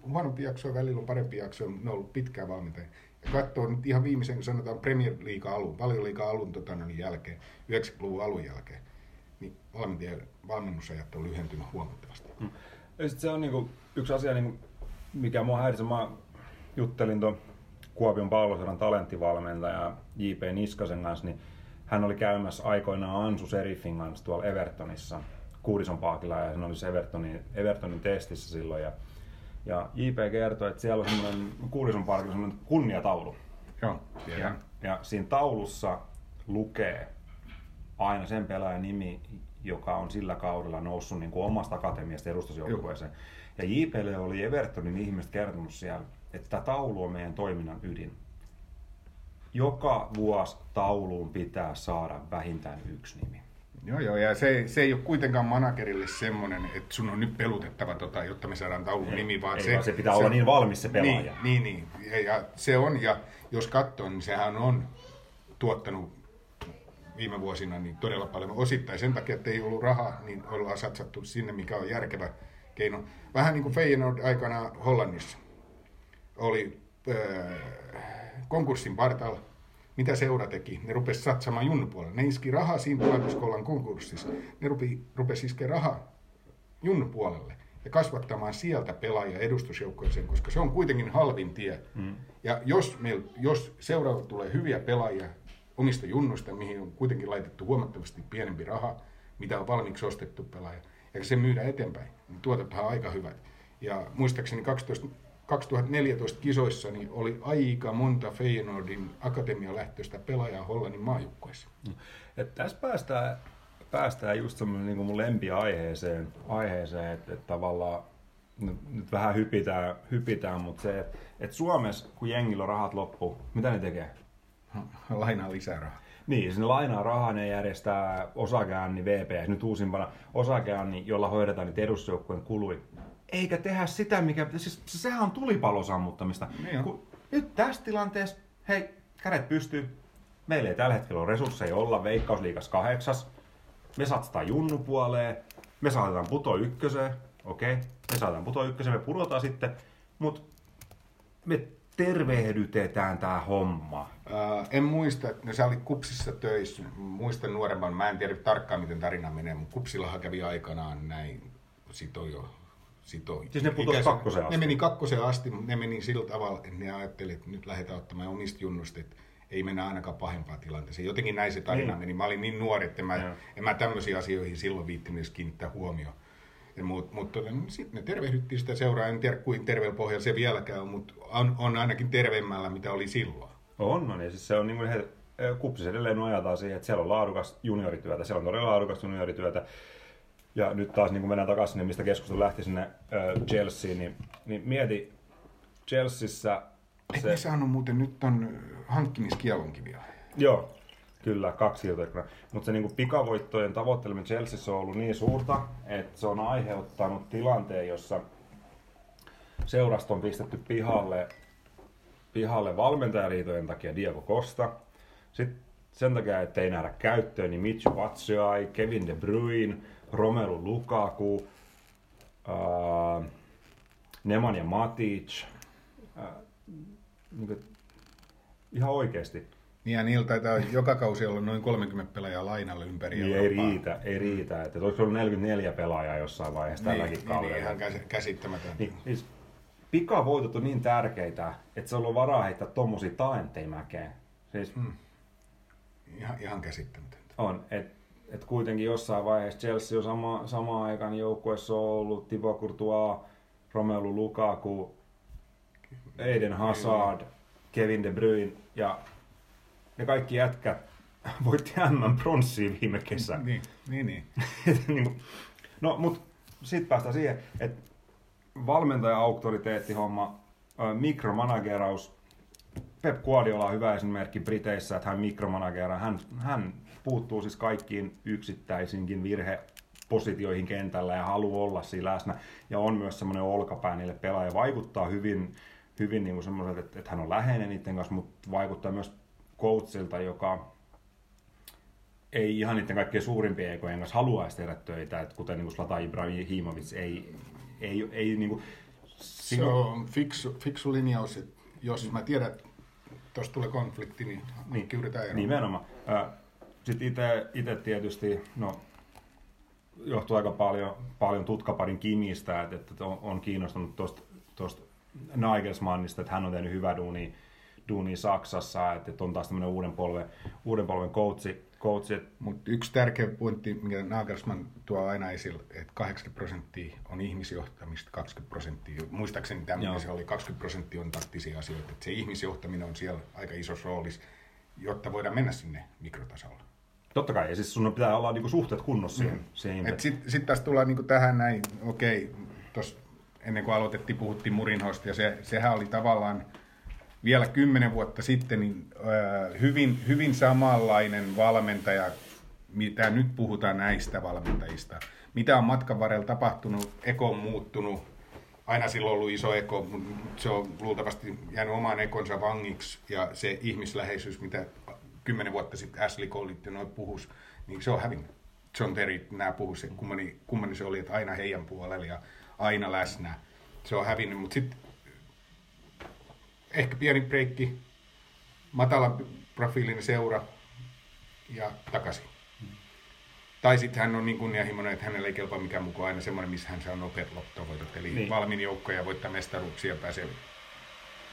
huonompi jaksoja, välillä on parempi jaksoja, mutta ne on ollut pitkään valmentajia. Ja katsoo nyt ihan viimeisen, sanotaan Premier League alun, valioliiga alun tota, no, niin jälkeen, 90-luvun alun jälkeen, niin valmentajan valmennusajat on lyhentynyt huomattavasti. Ja sit se on niinku yksi asia, niinku, mikä mua häiritsee. Juttelin tuon Kuopion palloseran talenttivalmentaja J.P. Niskasen kanssa, niin hän oli käymässä aikoinaan Ansu Serifin kanssa tuolla Evertonissa Kuudison Parkilla ja hän oli se Evertonin, Evertonin testissä silloin. Ja, ja J.P. kertoi, että siellä on semmoinen Kuudison Parkilla semmoinen kunniataulu. Joo, Ja, tiedän. ja siinä taulussa lukee aina sen pelaajan nimi, joka on sillä kaudella noussut niin kuin omasta akatemiasta edustusjoukkueeseen. Ja JPlle oli Evertonin ihmiset kertonut siellä, että tämä taulu on meidän toiminnan ydin. Joka vuosi tauluun pitää saada vähintään yksi nimi. Joo, joo, ja se, se ei ole kuitenkaan managerille semmoinen, että sun on nyt pelutettava tota, jotta me saadaan taulun Ei, nimi, vaan ei, se, vaan se pitää olla niin valmis se pelaaja. Niin, niin, niin. Ja, ja, se on, ja jos katsoo, niin sehän on tuottanut viime vuosina niin todella paljon. Osittain sen takia, että ei ollut rahaa, niin ollaan satsattu sinne, mikä on järkevä keino. Vähän niin kuin Feyenoord aikana Hollannissa oli äh, konkurssin partaalla. Mitä seura teki? Ne rupesi satsamaan junnupuolelle. Ne iski rahaa siinä pelatuskollan konkurssissa. Ne rupi, rupesi iskeä rahaa junnupuolelle ja kasvattamaan sieltä pelaajia edustusjoukkueeseen, koska se on kuitenkin halvin tie. Mm. Ja jos, meil, jos seuraava tulee hyviä pelaajia omista junnuista, mihin on kuitenkin laitettu huomattavasti pienempi raha, mitä on valmiiksi ostettu pelaaja, ja se myydään eteenpäin, niin tuotot on aika hyvät. Ja muistaakseni 12, 2014 kisoissa niin oli aika monta Feyenoordin akatemialähtöistä pelaajaa Hollannin maajoukkueessa. Et tässä päästään, päästään just semmoinen niin mun lempiaiheeseen, aiheeseen, että, että tavallaan nyt, nyt vähän hypitään, hypitään mutta se, että, että Suomessa, kun jengillä on rahat loppu, mitä ne tekee? [laughs] Lainaa lisää rahaa. Niin, sinne lainaa rahaa, ne järjestää osakeanni VPS, nyt uusimpana osakeanni, jolla hoidetaan niitä edustusjoukkueen kului. Eikä tehdä sitä, mikä, siis sehän on tulipalon sammuttamista. Niin. Kun nyt tässä tilanteessa, hei, kädet pystyy. Meillä ei tällä hetkellä ole resursseja olla Veikkausliikas kahdeksas. Me satsataan junnupuoleen, me saatetaan puto ykköseen, okei. Me saatetaan puto ykköseen, me pudotaan sitten, mutta me tervehdytetään tämä homma. Äh, en muista, no sä olit Kupsissa töissä, muistan nuoremman, mä en tiedä tarkkaan miten tarina menee, mutta Kupsillahan kävi aikanaan näin, sit on jo sitoi. Siis ne putosi kakkoseen asti? Ne meni kakkoseen asti, mutta ne meni sillä tavalla, että ne ajatteli, että nyt lähdetään ottamaan omista junnusta, että ei mennä ainakaan pahempaan tilanteeseen. Jotenkin näin se tarina Niin. meni. Mä olin niin nuori, että mä, en mä tämmöisiin asioihin silloin viittinyt edes kiinnittää huomioon. Mutta mut, tota, niin sitten ne tervehdyttiin sitä seuraa, en tiedä kuin terveellä pohjalla se vieläkään on, mutta on, on ainakin terveemmällä, mitä oli silloin. On, no niin. Siis se on niin kuin he, kupsis edelleen nojataan siihen, että siellä on laadukas juniorityötä, siellä on todella laadukas juniorityötä. Ja nyt taas niin kun mennään takaisin sinne, mistä keskustelu lähti sinne äh, Chelseaan, niin, niin mieti Chelseassa Se... se... Ne saanut muuten nyt ton hankkimiskielonkin vielä. Joo, kyllä, kaksi siirtoikkunaa. Mutta se niinku pikavoittojen tavoitteleminen Chelseassa on ollut niin suurta, että se on aiheuttanut tilanteen, jossa seurasta on pistetty pihalle, pihalle valmentajaliitojen takia Diego Costa. Sitten sen takia, että ei nähdä käyttöön, niin Mitch Batshuayi, Kevin De Bruyne, Romelu Lukaku, ää, Nemanja Matic. Ää, niin kuin, ihan oikeasti. Niin ja niillä taitaa joka kausi olla noin 30 pelaajaa lainalla ympäri Niin ei Eurooppaa. riitä, ei riitä. Että olisiko ollut 44 pelaajaa jossain vaiheessa Niin, tälläkin niin, kaudella. niin, ihan käs- käsittämätöntä. Niin, siis pikavoitot on niin tärkeitä, että se on ollut varaa heittää tommosia taentteja mäkeen. Siis Hmm. Ihan, ihan käsittämätöntä. on, että et kuitenkin jossain vaiheessa Chelsea on sama, samaan aikaan joukkueessa on ollut Thibaut Courtois, Romelu Lukaku, Eden Hazard, Kevin De Bruyne ja ne kaikki jätkät [laughs] voitti MM pronssiin viime kesänä. Niin, niin, niin. [laughs] niin kuin, no, mutta sitten päästään siihen, että valmentaja-auktoriteettihomma, mikromanageraus, Pep Guardiola on hyvä esimerkki Briteissä, että hän mikromanageraa. Hän, hän puuttuu siis kaikkiin yksittäisinkin virhepositioihin kentällä ja haluaa olla siinä läsnä. Ja on myös semmoinen olkapää niille pelaajille. Vaikuttaa hyvin, hyvin niin semmoiselta, että, että hän on läheinen niiden kanssa, mutta vaikuttaa myös coachilta, joka ei ihan niiden kaikkein suurimpien ekojen kanssa haluaisi tehdä töitä, että kuten niin Slata Ibrahimovic ei, ei, ei niin kuin, Se on fiksu, fiksu linjaus, että jos mä tiedän, että tuossa tulee konflikti, niin, niin kiudetaan eroon. Nimenomaan. Sitten itse tietysti, no, johtuu aika paljon, paljon tutkaparin kimistä, että, että on, on kiinnostunut tuosta Nagelsmannista, että hän on tehnyt hyvää duunia, duunia Saksassa, että, että on taas tämmöinen uuden polven, uuden polven coachi, coachi Mutta yksi tärkeä pointti, mikä Nagelsmann tuo aina esille, että 80 prosenttia on ihmisjohtamista, 20 prosenttia, muistaakseni tämmöinen se oli, 20 prosenttia on taktisia asioita. Että se ihmisjohtaminen on siellä aika isossa roolissa, jotta voidaan mennä sinne. Totta kai, ja siis sun pitää olla niinku suhteet kunnossa siihen. siihen Sitten sit taas tullaan niinku tähän näin, okei, tos, ennen kuin aloitettiin, puhuttiin Murinhosta, ja se, sehän oli tavallaan vielä kymmenen vuotta sitten niin, äh, hyvin, hyvin samanlainen valmentaja, mitä nyt puhutaan näistä valmentajista. Mitä on matkan varrella tapahtunut, eko on muuttunut, aina silloin ollut iso eko, mutta se on luultavasti jäänyt oman ekonsa vangiksi, ja se ihmisläheisyys, mitä kymmenen vuotta sitten Ashley Cole ja noin puhus, niin se on hävinnyt. John Terry, nämä puhus, että kummani, kummani se oli, että aina heidän puolella ja aina läsnä. Se on hävinnyt, mutta sitten ehkä pieni breikki, matala profiilinen seura ja takaisin. Tai sitten hän on niin kunnianhimoinen, että hänellä ei kelpaa mikään mukaan aina semmoinen, missä hän saa nopeat lottovoitot. Eli Niin. niin. valmiin joukkoja voittaa mestaruuksia ja pääsee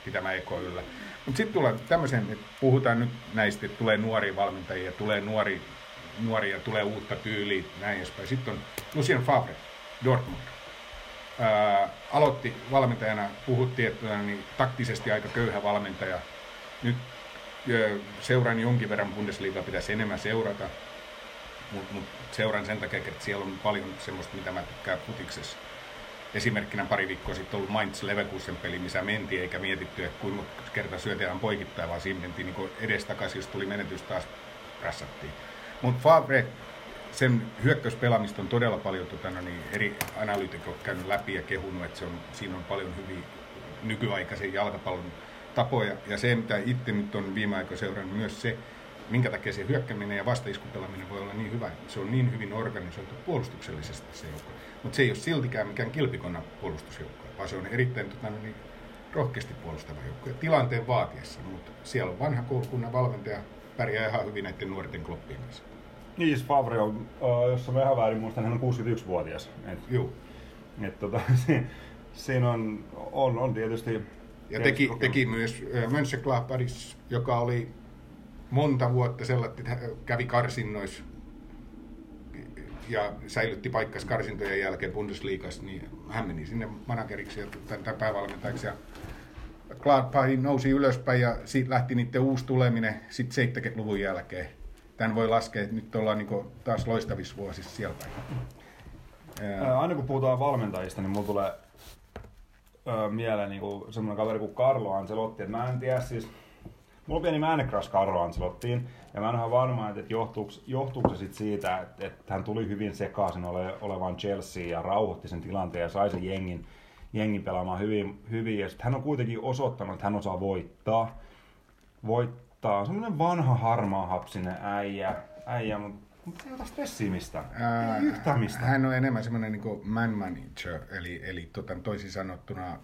pitämään eko yllä. Mutta sitten tulee tämmöisen, että puhutaan nyt näistä, että tulee nuoria valmentajia, tulee nuori, nuoria, tulee uutta tyyliä, näin edespäin. Sitten on Lucien Favre, Dortmund. Ää, aloitti valmentajana, puhuttiin, että niin, taktisesti aika köyhä valmentaja. Nyt seuran jonkin verran Bundesliga pitäisi enemmän seurata, mutta mut seuran sen takia, että siellä on paljon semmoista, mitä mä tykkään futiksessa. Esimerkkinä pari viikkoa sitten ollut Mainz Leverkusen peli, missä mentiin eikä mietitty, että kuinka kertaa syötetään poikittain, vaan siinä mentiin niin edestakaisin, jos tuli menetys taas rassattiin. Mutta Favre, sen hyökkäyspelaamista on todella paljon tota, no niin, eri analyytikot käynyt läpi ja kehunut, että se on, siinä on paljon hyviä nykyaikaisen jalkapallon tapoja. Ja se, mitä itse nyt on viime aikoina seurannut, myös se, minkä takia se hyökkäminen ja vastaiskupelaaminen voi olla niin hyvä. Se on niin hyvin organisoitu puolustuksellisesti se joukko. Mutta se ei ole siltikään mikään kilpikonna puolustusjoukko, vaan se on erittäin tota, no niin, rohkeasti puolustava joukko. Ja tilanteen vaatiessa, mutta siellä on vanha koulukunnan valmentaja, pärjää ihan hyvin näiden nuorten kloppien kanssa. Niin, siis Favre on, äh, jos mä ihan väärin muistan, hän on 61-vuotias. Et, Joo. Et tota, [laughs] siinä on, on, on tietysti... Ja teki, teki myös Mönchengladbachissa, joka oli monta vuotta sellainen, että kävi karsinnoissa ja säilytti paikkas karsintojen jälkeen Bundesliigassa, niin hän meni sinne manageriksi ja tai päävalmentajaksi. Ja Gladbachin nousi ylöspäin ja siitä lähti niiden uusi tuleminen sitten 70-luvun jälkeen. Tämän voi laskea, että nyt ollaan niin taas loistavissa vuosissa siellä päin. Aina kun puhutaan valmentajista, niin mulla tulee mieleen niin semmoinen kaveri kuin Carlo Ancelotti. Mä en tiedä siis, mulla pieni määnekras Carlo Ancelottiin, ja mä en ole varma, että johtuuko, johtuuko se sit siitä, että, että hän tuli hyvin sekaisin ole, olevan Chelsea ja rauhoitti sen tilanteen ja sai sen jengin, jengin pelaamaan hyvin, hyvin. Ja hän on kuitenkin osoittanut, että hän osaa voittaa. Voittaa. Semmoinen vanha harmaa hapsinen äijä, äijä mutta mutta ei ota stressiä mistään. Ää, ei yhtään mistään. Hän on enemmän semmoinen niin man manager, eli, eli tota, toisin sanottuna ää,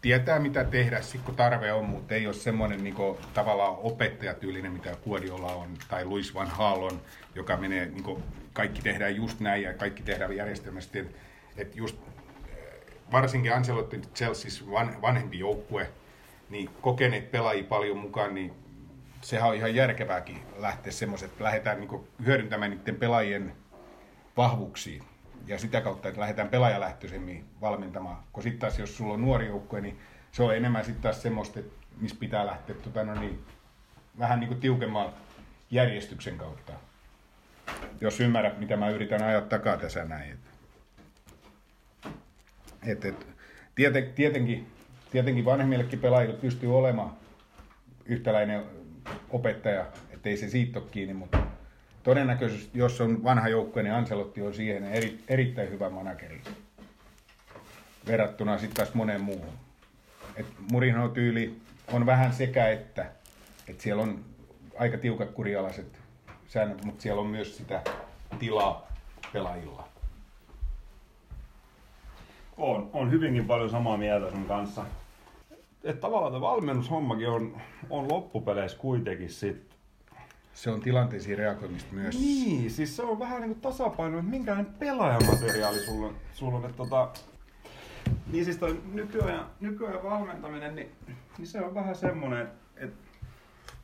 tietää mitä tehdä sit kun tarve on, mutta ei ole semmoinen niin kuin, tavallaan opettajatyylinen, mitä Guardiola on, tai Luis Van Gaal on, joka menee, niin kuin, kaikki tehdään just näin ja kaikki tehdään järjestelmästi. Että et just varsinkin Ancelotti Chelsea's van, vanhempi joukkue, niin kokeneet pelaajia paljon mukaan, niin sehän on ihan järkevääkin lähteä semmoiset, että lähdetään niin hyödyntämään niiden pelaajien vahvuuksia ja sitä kautta, että lähdetään pelaajalähtöisemmin valmentamaan. Kun sitten taas, jos sulla on nuori joukkue, niin se on enemmän sitten taas semmoista, missä pitää lähteä tota, no niin, vähän niin kuin tiukemman järjestyksen kautta. Jos ymmärrät, mitä mä yritän ajaa takaa tässä näin. Et, et, et, tieten, tietenkin, tietenkin vanhemmillekin pelaajille pystyy olemaan yhtäläinen opettaja, ettei se siitä ole kiinni, mutta todennäköisesti, jos on vanha joukkue, niin Ancelotti on siihen eri, erittäin hyvä manageri verrattuna sitten taas moneen muuhun. Et Mourinho-tyyli on vähän sekä että, että siellä on aika tiukat kurialaiset säännöt, mutta siellä on myös sitä tilaa pelaajilla. On, on hyvinkin paljon samaa mieltä sun kanssa. Että tavallaan tämä valmennushommakin on, on loppupeleissä kuitenkin sit se on tilanteisiin reagoimista myös. Niin, siis se on vähän niin kuin tasapaino, että minkälainen pelaajamateriaali sulla on. Sulla on että tota... Niin siis toi nykyajan, nykyajan valmentaminen, niin, niin se on vähän semmoinen, että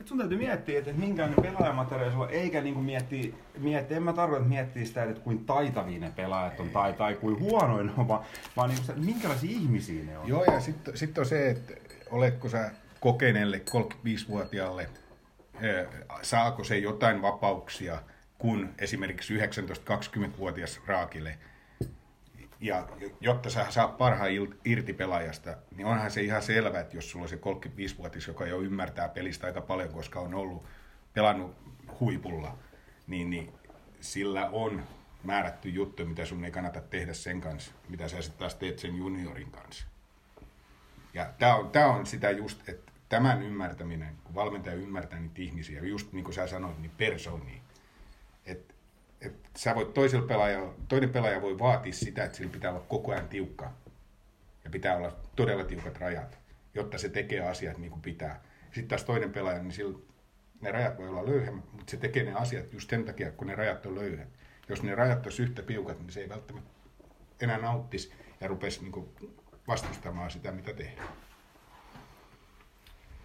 et sun täytyy miettiä, että minkälainen pelaajamateriaali sulla eikä niinku miettiä, miettiä, en mä tarkoita miettiä sitä, että kuin taitavia ne pelaajat on tai, tai kuin huonoin ne on, vaan, vaan niinku sitä, että minkälaisia ihmisiä ne on. Joo, ja sitten sit on se, että oletko sä kokeneelle 35-vuotiaalle saako se jotain vapauksia kuin esimerkiksi 19-20-vuotias Raakille. Ja jotta sä saat parhaan irti pelaajasta, niin onhan se ihan selvä, että jos sulla on se 35-vuotias, joka jo ymmärtää pelistä aika paljon, koska on ollut pelannut huipulla, niin, niin sillä on määrätty juttu, mitä sun ei kannata tehdä sen kanssa, mitä sä sitten taas teet sen juniorin kanssa. Ja tämä on, on sitä just, että tämän ymmärtäminen, kun valmentaja ymmärtää niitä ihmisiä, just niin kuin sä sanoit, niin persoonia. Että et sä voit toisella pelaaja, toinen pelaaja voi vaatia sitä, että sillä pitää olla koko ajan tiukka. Ja pitää olla todella tiukat rajat, jotta se tekee asiat niin kuin pitää. Sitten taas toinen pelaaja, niin sillä ne rajat voi olla löyhemmät, mutta se tekee ne asiat just sen takia, kun ne rajat on löyhät. Jos ne rajat olisi yhtä piukat, niin se ei välttämättä enää nauttisi ja rupesi niin vastustamaan sitä, mitä tehdään.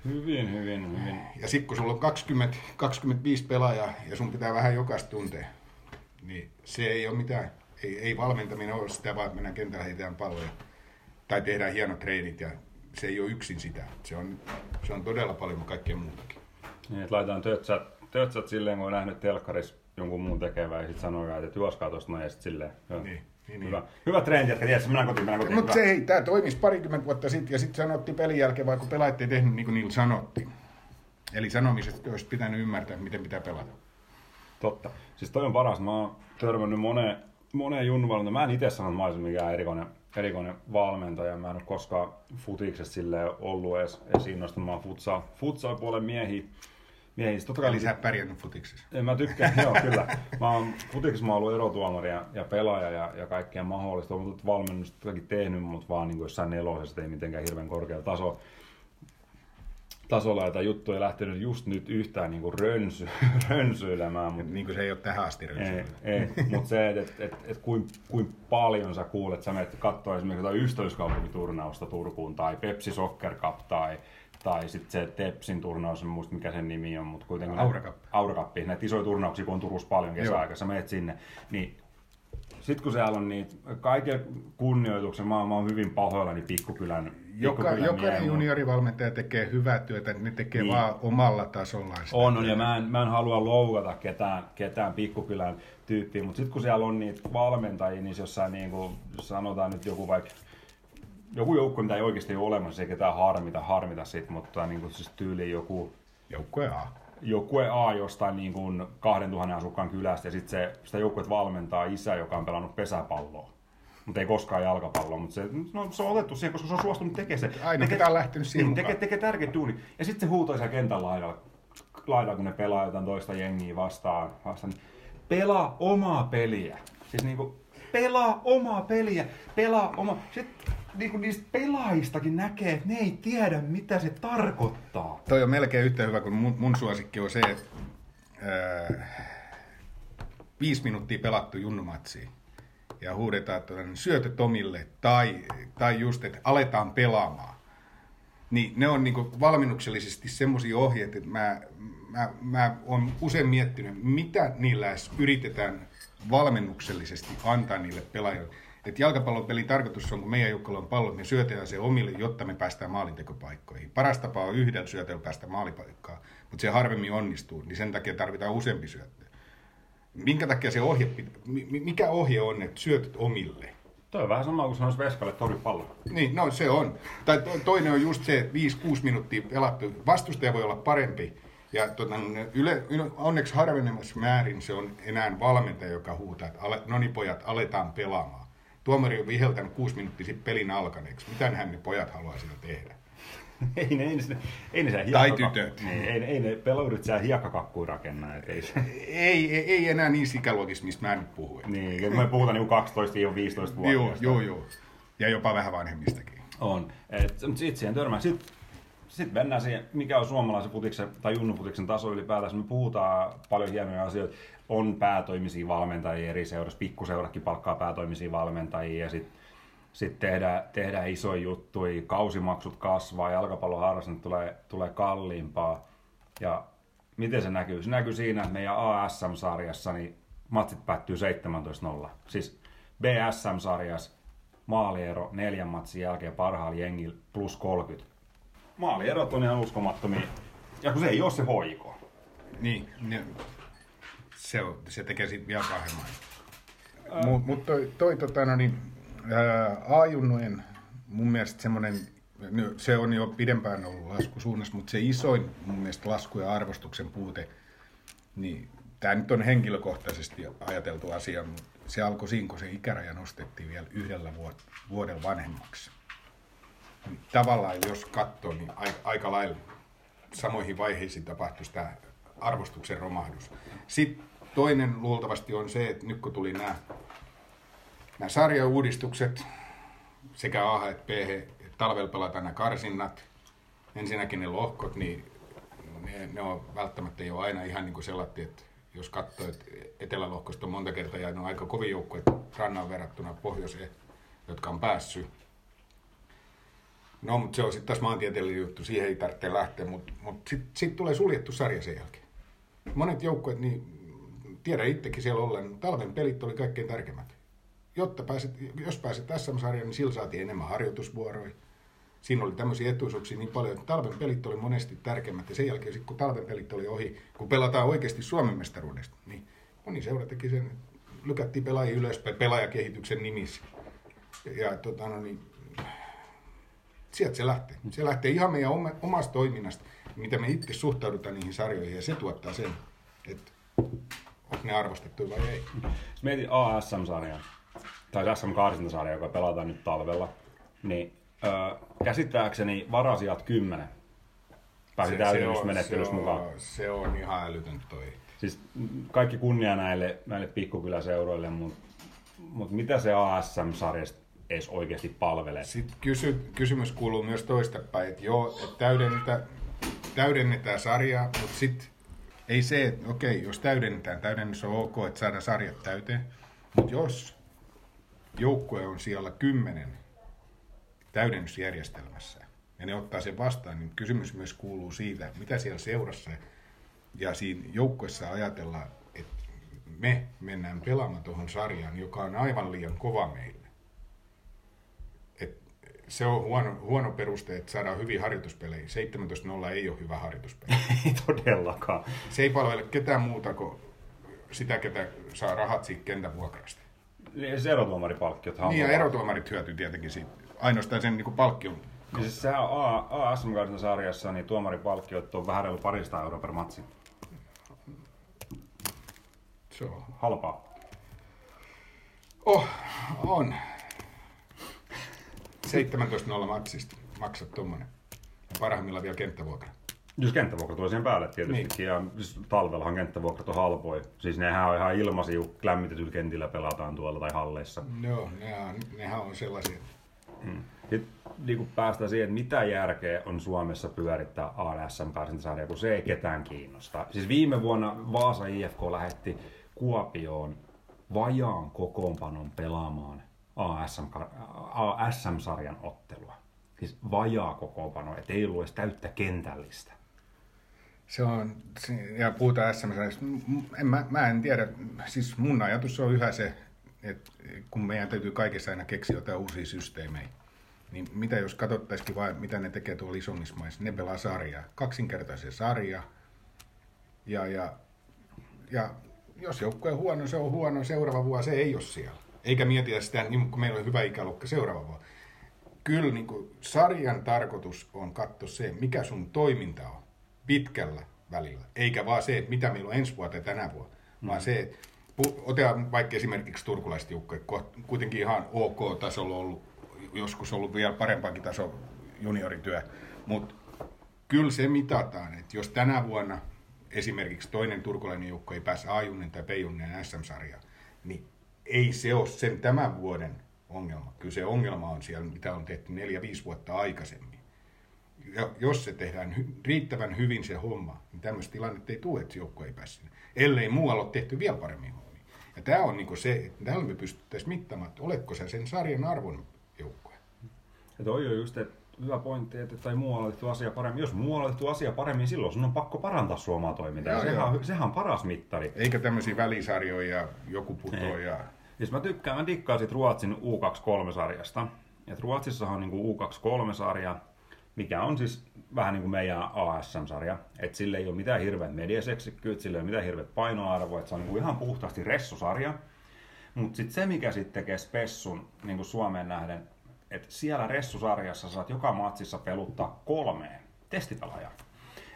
Hyvin, hyvin, hyvin. Ja sitten kun sulla on 20, 25 pelaajaa ja sun pitää vähän jokaista tuntea, niin se ei ole mitään. Ei, ei valmentaminen ole sitä vaan, että mennään kentällä heitetään palloja tai tehdään hienot treenit ja se ei ole yksin sitä. Se on, se on todella paljon kaikkea muutakin. Niin, että laitetaan tötsät, tötsät silleen, kun on nähnyt telkkarissa jonkun muun tekevää ja sitten sanoo, että juoskaa tuosta noin ja sitten silleen. Joo. Niin. Niin, niin. Hyvä, hyvä trendi, että tiedät, mennään kotiin, mennään kotiin. Mutta se ei, tämä toimisi parikymmentä vuotta sitten ja sitten sanottiin pelin jälkeen, vaikka pelaajat ei tehnyt niin kuin niillä sanottiin. Eli sanomisesta olisi pitänyt ymmärtää, miten pitää pelata. Totta. Siis toi on paras. Mä oon törmännyt moneen, moneen junnuvalmentajan. Mä en itse sano, että mä olisin mikään erikoinen, erikoinen valmentaja. Mä en ole koskaan futiksessa sille ollut edes, edes innostunut. Mä oon futsal, futsal puolen miehiä miehistä. Totta kai Eli sä pärjännyt futiksessa. En, mä tykkään, joo kyllä. Mä oon, futiksessa mä oon ollut erotuomari ja, ja pelaaja ja, ja kaikkea mahdollista. Olen valmennusta tehnyt, mutta vaan niin jossain nelosessa ei mitenkään hirveän korkea taso. tasolla, että juttu ei lähtenyt just nyt yhtään niin kuin rönsy, [laughs] rönsyilemään. Mutta Niin kuin se ei ole tähän asti ei, rönsyillyt. ei. mutta se, että et, et, et kuin, kuin paljon sä kuulet, sä menet katsoa esimerkiksi jotain ystävyyskaupunkiturnausta Turkuun tai Pepsi Soccer Cup tai, tai sitten se Tepsin turnaus, en muista mikä sen nimi on, mutta kuitenkin Aura Cup. Aura Cup, näitä isoja turnauksia, kun on Turussa paljon kesäaikaa, sä menet sinne, niin sitten kun siellä on niitä, kaiken kunnioituksen, mä, mä oon hyvin pahoillani pikkukylän, Joka, pikkukylän jokainen juniorivalmentaja tekee hyvää työtä, ne tekee Niin. vaan omalla tasollaan sitä On, on, ja mä en, mä en halua loukata ketään, ketään pikkukylän tyyppiä, mutta sitten kun siellä on niitä valmentajia, niin jos sä niin kuin, sanotaan nyt joku vaikka joku joukko, mitä ei oikeasti ole olemassa, ei ketään harmita, harmita sit, mutta niin kuin, siis tyyli joku Joukkue A. joukkue A jostain niin kuin 2000 asukkaan kylästä ja sitten se, sitä joukkuetta valmentaa isä, joka on pelannut pesäpalloa. Mutta ei koskaan jalkapalloa, mutta se, no, se on otettu siihen, koska se on suostunut tekemään se. Aina Tekee- pitää lähtenyt siihen niin, tekee, tekee tärkeä duuni. Ja sitten se huutoo siellä kentän laidalla, laidalla, kun ne pelaa jotain toista jengiä vastaan. vastaan. Pelaa omaa peliä. Siis niinku, pelaa omaa peliä, pelaa oma... Sitten niinku niistä pelaajistakin näkee, että ne ei tiedä, mitä se tarkoittaa. Toi on melkein yhtä hyvä kuin mun, mun suosikki on se, että ää, viisi minuuttia pelattu junnumatsiin ja huudetaan, että on syötä Tomille tai, tai just, että aletaan pelaamaan. Niin ne on niinku valmennuksellisesti semmoisia ohjeita, että mä, mä, mä oon usein miettinyt, mitä niillä edes yritetään valmennuksellisesti antaa niille pelaajille. Että jalkapallopelin tarkoitus on, kun meidän joukkueella on pallo, me syötetään se omille, jotta me päästään maalintekopaikkoihin. Paras tapa on yhdellä syötöllä päästä maalipaikkaan, mutta se harvemmin onnistuu, niin sen takia tarvitaan useampi syöttö. Minkä takia se ohje, mikä ohje on, että syötöt omille? Toi on vähän sama kuin sanoisi Veskalle tori pallo. Niin, no se on. Tai to- toinen on just se, että 5-6 minuuttia pelattu. Vastustaja voi olla parempi. Ja tota, yle, yle, onneksi harvenemassa määrin se on enää valmentaja, joka huutaa, että ale, no niin pojat, aletaan pelaamaan. Tuomari on viheltänyt 6 minuuttia sitten pelin alkaneeksi. Mitä ne pojat haluaa siellä tehdä? [laughs] ei ne, ei ne, ei ne Tai tytöt. Niin, ei, ne- ei ne pelurit siellä hiekkakakkuun rakenna. Et ei Ei, ei, ei enää niin sikäluokissa, mistä mä nyt puhun. niin, kun me puhutaan niinku 12-15 vuotta. Joo, joo, joo. Ja jopa vähän vanhemmistakin. On. Mutta sitten siihen törmää. Sitten sit mennään siihen, mikä on suomalaisen futiksen tai junnufutiksen taso ylipäätänsä. Me puhutaan paljon hienoja asioita. On päätoimisia valmentajia eri seurassa. Pikkuseuratkin palkkaa päätoimisia valmentajia ja sitten sit tehdään, tehdään isoja juttuja. Kausimaksut kasvaa, jalkapalloharrastus tulee, tulee kalliimpaa. Ja miten se näkyy? Se näkyy siinä, että meidän ASM-sarjassa niin matsit päättyy 17-0. Siis BSM-sarjassa maaliero neljän matsin jälkeen parhaalla jengillä plus 30. Maalierot on ihan uskomattomia. Ja kun se ei ole se hoiko. Niin, ne, se, on, se tekee siitä vielä pahemman. Mutta mut toi, toi tota, no niin, ää, A-junnujen mun mielestä semmoinen, se on jo pidempään ollut laskusuunnassa, mutta se isoin mun mielestä lasku- ja arvostuksen puute, niin tämä nyt on henkilökohtaisesti ajateltu asia, mutta se alkoi siinä, kun se ikäraja nostettiin vielä yhdellä vuod- vuoden vanhemmaksi. Tavallaan jos katsoo, niin aika, lailla samoihin vaiheisiin tapahtui tämä arvostuksen romahdus. Sitten toinen luultavasti on se, että nyt kun tuli nämä, nämä sarjauudistukset, sekä A että B, talvella pelataan nämä karsinnat, ensinnäkin ne lohkot, niin ne, ne on välttämättä jo aina ihan niin kuin sellainen, että jos katsoo, että etelälohkosta on monta kertaa jäänyt aika kovin joukko, että rannan verrattuna pohjoiseen, jotka on päässyt. No, mutta se on sitten taas maantieteellinen juttu, siihen ei tarvitse lähteä, mutta mut sitten sit tulee suljettu sarja sen jälkeen. Monet joukkueet, niin tiedä itsekin siellä ollen, talven pelit oli kaikkein tärkeimmät. Jotta pääset, jos pääset SM-sarjaan, niin sillä saatiin enemmän harjoitusvuoroja. Siinä oli tämmöisiä etuisuuksia niin paljon, että talven pelit oli monesti tärkeimmät. Ja sen jälkeen, sit, kun talven pelit oli ohi, kun pelataan oikeasti Suomen mestaruudesta, niin moni seura teki sen, lykättiin pelaajia ylöspäin pelaajakehityksen nimissä. Ja tota, no niin, sieltä se lähtee. Se lähtee ihan meidän oma, omasta toiminnasta, mitä me itse suhtaudutaan niihin sarjoihin, ja se tuottaa sen, että onko ne arvostettu vai ei. Jos mietit ASM-sarjaa, tai SM-karsintasarja, joka pelataan nyt talvella, niin öö, käsittääkseni varasijat 10 pääsi täydennysmenettelyssä mukaan. Se on ihan älytön toi. Siis kaikki kunnia näille, näille pikkukyläseuroille, mutta mut mitä se ASM-sarjasta edes oikeasti palvelee? Sitten kysy, kysymys kuuluu myös toistepäin, että joo, että täydennetään, täydennetään sarjaa, mutta sitten ei se, että okei, jos täydennetään, täydennys on ok, että saadaan sarjat täyteen, mutta jos joukkue on siellä kymmenen täydennysjärjestelmässä ja ne ottaa sen vastaan, niin kysymys myös kuuluu siitä, mitä siellä seurassa ja siinä joukkueessa ajatellaan, että me mennään pelaamaan tuohon sarjaan, joka on aivan liian kova meille. Se on huono, huono peruste, että saadaan hyviä harjoituspelejä. 17-0 ei ole hyvä harjoituspeli. [laughs] Ei todellakaan. Se ei palvele ketään muuta kuin sitä, ketä saa rahat siitä kentän vuokrasta. Niin, Se erotuomaripalkkiothan on Niin ja erotuomarit hyötyy tietenkin siitä. Ainoastaan sen niin palkkion. Ja siis sehän on ASM sarjassa, niin tuomaripalkkiot on vähän reilu parista euroa per matsi. Se on. Halpaa. Oh, on. 17-0 matsista maksat tommonen. Ja parhaimmillaan vielä kenttävuokra. Jos kenttävuokra tulee siihen päälle tietysti. Ja siis talvellahan kenttävuokrat on halpoja. Siis nehän on ihan ilmaisia, kun lämmitetyllä kentillä pelataan tuolla tai halleissa. Joo, nehän, nehän on sellaisia. Sitten niin kuin päästään siihen, että mitä järkeä on Suomessa pyörittää ASM karsintasarjaa, kun se ei ketään kiinnosta. Siis viime vuonna Vaasa IFK lähetti Kuopioon vajaan kokoonpanon pelaamaan ASM-sarjan ottelua. Siis vajaa kokoonpano, et ei ollut edes täyttä kentällistä. Se on, ja puhutaan SMS, en, mä, mä en tiedä, siis mun ajatus on yhä se, että kun meidän täytyy kaikessa aina keksiä jotain uusia systeemejä, niin mitä jos katsottaisikin vain, mitä ne tekee tuolla isommissa maissa, ne pelaa sarjaa, kaksinkertaisen sarja, ja, ja, ja jos joukkue on huono, se on huono, seuraava vuosi se ei ole siellä. Eikä mietitä sitä, niin kun meillä on hyvä ikäluokka seuraava vuosi. Kyllä niin kuin sarjan tarkoitus on katsoa se, mikä sun toiminta on pitkällä välillä. Eikä vaan se, että mitä meillä on ensi vuotta ja tänä vuonna, mm. vaan se, että otetaan vaikka esimerkiksi turkulaiset ko- kuitenkin ihan ok-tasolla ollut, joskus ollut vielä parempakin taso juniorityö, mutta kyllä se mitataan, että jos tänä vuonna esimerkiksi toinen turkulainen joukko ei pääse A-junnin tai B-junnin SM-sarjaan, niin ei se ole sen tämän vuoden ongelma. Kyllä se ongelma on siellä, mitä on tehty neljä, viisi vuotta aikaisemmin. Ja jos se tehdään hy- riittävän hyvin se homma, niin tämmöistä tilannetta ei tule, että joukko ei pääse sinne. Ellei muualla ole tehty vielä paremmin hommia. Ja tämä on niin se, että täällä me pystyttäisiin mittaamaan, että oletko sä sen sarjan arvon joukkue. Ja toi on just, että hyvä pointti, että tai muualla on tehty asia paremmin. Jos muualla on tehty asia paremmin, silloin sun on pakko parantaa sun omaa toimintaa. Joo, sehän, joo. sehän on paras mittari. Eikä tämmöisiä välisarjoja ja joku putoo Ei. ja... Siis mä tykkään, mä dikkaan sit Ruotsin U23-sarjasta. Et Ruotsissa on niinku U23-sarja, mikä on siis vähän niin kuin meidän ASM-sarja. Et sille ei ole mitään hirveät mediaseksikkyyt, sille ei ole mitään hirveät painoarvoa, että se on niinku ihan puhtaasti ressusarja. Mutta sitten se, mikä sitten tekee spessun niin kuin Suomeen nähden, että siellä ressusarjassa saat joka matsissa peluttaa kolmeen testipelaajaa.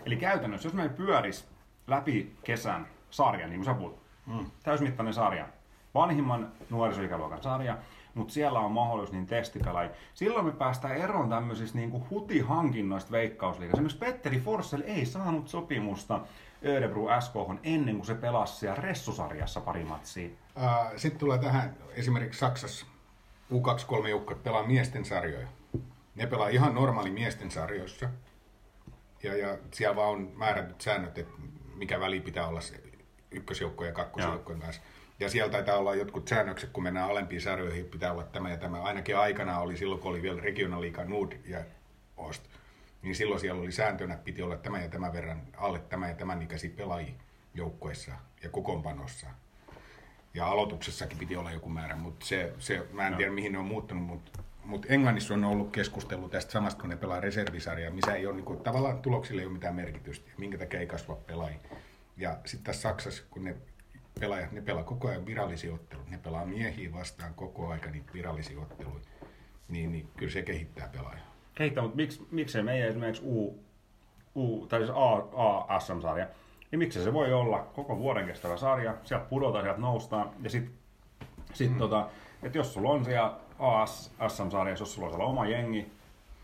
Eli käytännössä, jos me pyöris läpi kesän sarja, niin kuin sä puhut, mm. täysmittainen sarja, vanhimman nuorisoikäluokan sarja, mutta siellä on mahdollisuus niin testipelaajia. Silloin me päästään eroon tämmöisistä niin hutihankinnoista veikkausliigassa. Esimerkiksi Petteri Forssell ei saanut sopimusta Örebro SK ennen kuin se pelasi siellä ressusarjassa pari matsia. Sitten tulee tähän esimerkiksi Saksassa U23 joukkueet pelaa miesten sarjoja. Ne pelaa ihan normaali miesten sarjoissa. Ja, ja siellä vaan on määrätyt säännöt, että mikä väli pitää olla se ykkösjoukkojen ja kakkosjoukkojen kanssa. Ja siellä taitaa olla jotkut säännökset, kun mennään alempiin sarjoihin, pitää olla tämä ja tämä. Ainakin aikana oli silloin, kun oli vielä regionaliiga Nord ja Ost. Niin silloin siellä oli sääntönä, että piti olla tämä ja tämän verran alle tämä ja tämän ikäisiä pelaajia joukkueessa ja kokoonpanossa. Ja aloituksessakin piti olla joku määrä, mutta se, se, mä en tiedä mihin ne on muuttunut, mutta mutta Englannissa on ollut keskustelu tästä samasta, kun ne pelaa reservisarjaa, missä ei ole niinku, tavallaan tuloksille ei ole mitään merkitystä, minkä takia ei kasva pelaajia. Ja sitten tässä Saksassa, kun ne pelaajat, ne pelaa koko ajan virallisia otteluja, ne pelaa miehiä vastaan koko ajan niitä virallisia otteluja, niin, niin kyllä se kehittää pelaajaa. Kehittää, mutta miksi, miksei meidän esimerkiksi U, U tai siis A, ASM-sarja, niin miksi se voi olla koko vuoden kestävä sarja, sieltä pudotaan, sieltä noustaan, ja sitten sit mm. tota, että jos sulla on siellä ASM-sarjassa, jos sulla on siellä oma jengi,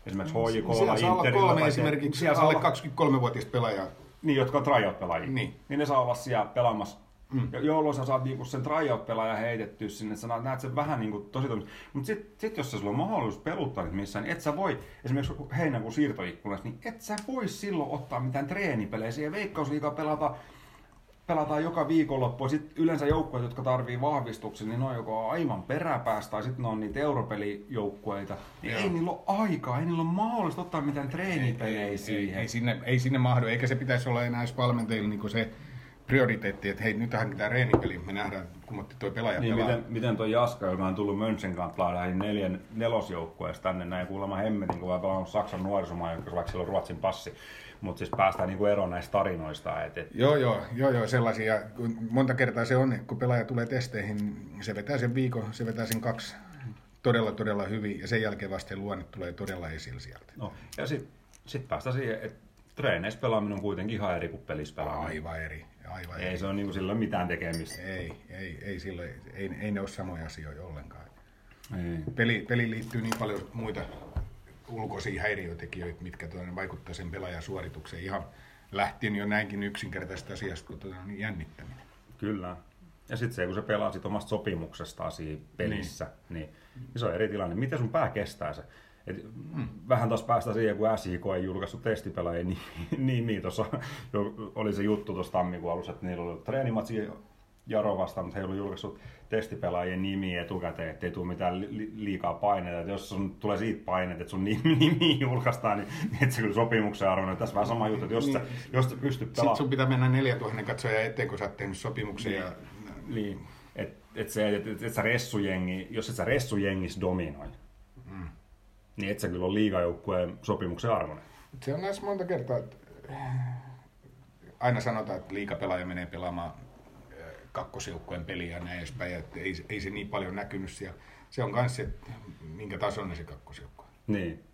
esimerkiksi HJK, Mm, Siellä saa olla Interillä kolme tai esimerkiksi siellä saa alle olla, 23-vuotiaista pelaajaa. niin, jotka on tryout-pelaajia, Niin. niin ne saa olla siellä pelaamassa Mm. Jolloin sä saat niinku sen tryout-pelaajan heitettyä sinne, sä näet sen vähän niinku tosi. Mutta sitten sit, jos sulla on mahdollisuus peluttaa niitä missään, niin et sä voi, esimerkiksi heinäkuun siirtoikkunassa, niin et sä voi silloin ottaa mitään treenipelejä. Siihen veikkausliikaa pelata pelataan joka viikonloppu. Sitten yleensä joukkueet, jotka tarvii vahvistuksen, niin ne on joko aivan peräpäästä tai sitten ne on niitä europelijoukkueita. Niin ei niillä ole aikaa, ei niillä ole mahdollista ottaa mitään treenipelejä ei, siihen. Ei, ei, sinne, ei sinne mahdu, eikä se pitäisi olla enää edes valmentajilla niin se prioriteetti, että hei, nyt hankitaan reenipeli, me nähdään, kun toi pelaaja niin, pelaa. Miten, miten toi Jaska, joka on tullut Mönchengladbach lähin neljän nelosjoukkueesta tänne näin kuulemma hemmetin, kun on pelannut Saksan nuorisomaa, vaikka sillä on Ruotsin passi, mutta siis päästään niinku eroon näistä tarinoista. Et, et... Joo, joo, joo, joo, sellaisia. Monta kertaa se on, kun pelaaja tulee testeihin, se vetää sen viikon, se vetää sen kaksi todella, todella hyvin, ja sen jälkeen vasta luonne tulee todella esille sieltä. No, ja sitten sit päästään siihen, että treeneissä pelaaminen on kuitenkin ihan eri kuin pelissä pelaaminen. Aivan eri. Aivan ei eri. se ole niin sillä mitään tekemistä. Ei, ei, ei, sillä, ei, ei ne ole samoja asioita ollenkaan. Ei. Peli, peli liittyy niin paljon muita ulkoisia häiriötekijöitä, mitkä tuonne vaikuttaa sen pelaajan suoritukseen. Ihan lähtien jo näinkin yksinkertaisesta asiasta kuin tuota, niin jännittäminen. Kyllä. Ja sitten se, kun sä pelaat omasta sopimuksesta siinä pelissä, niin. Niin, niin se on eri tilanne. Miten sun pää kestää se? Et mm. Vähän taas päästä siihen, kun SJK ei julkaissut testipelaajien [laughs] nimi. nimi tuossa oli se juttu tuossa tammikuun alussa, että niillä oli treenimatsi Jaro vastaan, mutta he ei julkaissut testipelaajien nimi etukäteen, ettei tule mitään li- liikaa paineita. Et jos sun tulee siitä paineet, että sun nimi, [laughs] nimi julkaistaan, niin, niin et se kyllä sopimuksen arvoinen. Tässä vähän sama juttu, että jos, niin. sä, jos sä pystyt pelaamaan... Sitten sun pitää mennä 4000 katsoja eteen, kun sä oot tehnyt sopimuksen. Niin. Ja... Niin. Et, et se, et, et, et sä ressujengi, jos et sä ressujengis dominoi. Niin et sä kyllä ole liigajoukkueen sopimuksen arvoinen. Se on näissä monta kertaa, että aina sanotaan, että liikapelaaja menee pelaamaan kakkosjoukkueen peliä ja näin edespäin, että ei, ei se niin paljon näkynyt siellä. Se on myös se, minkä tasoinen se kakkosjoukkue. Niin.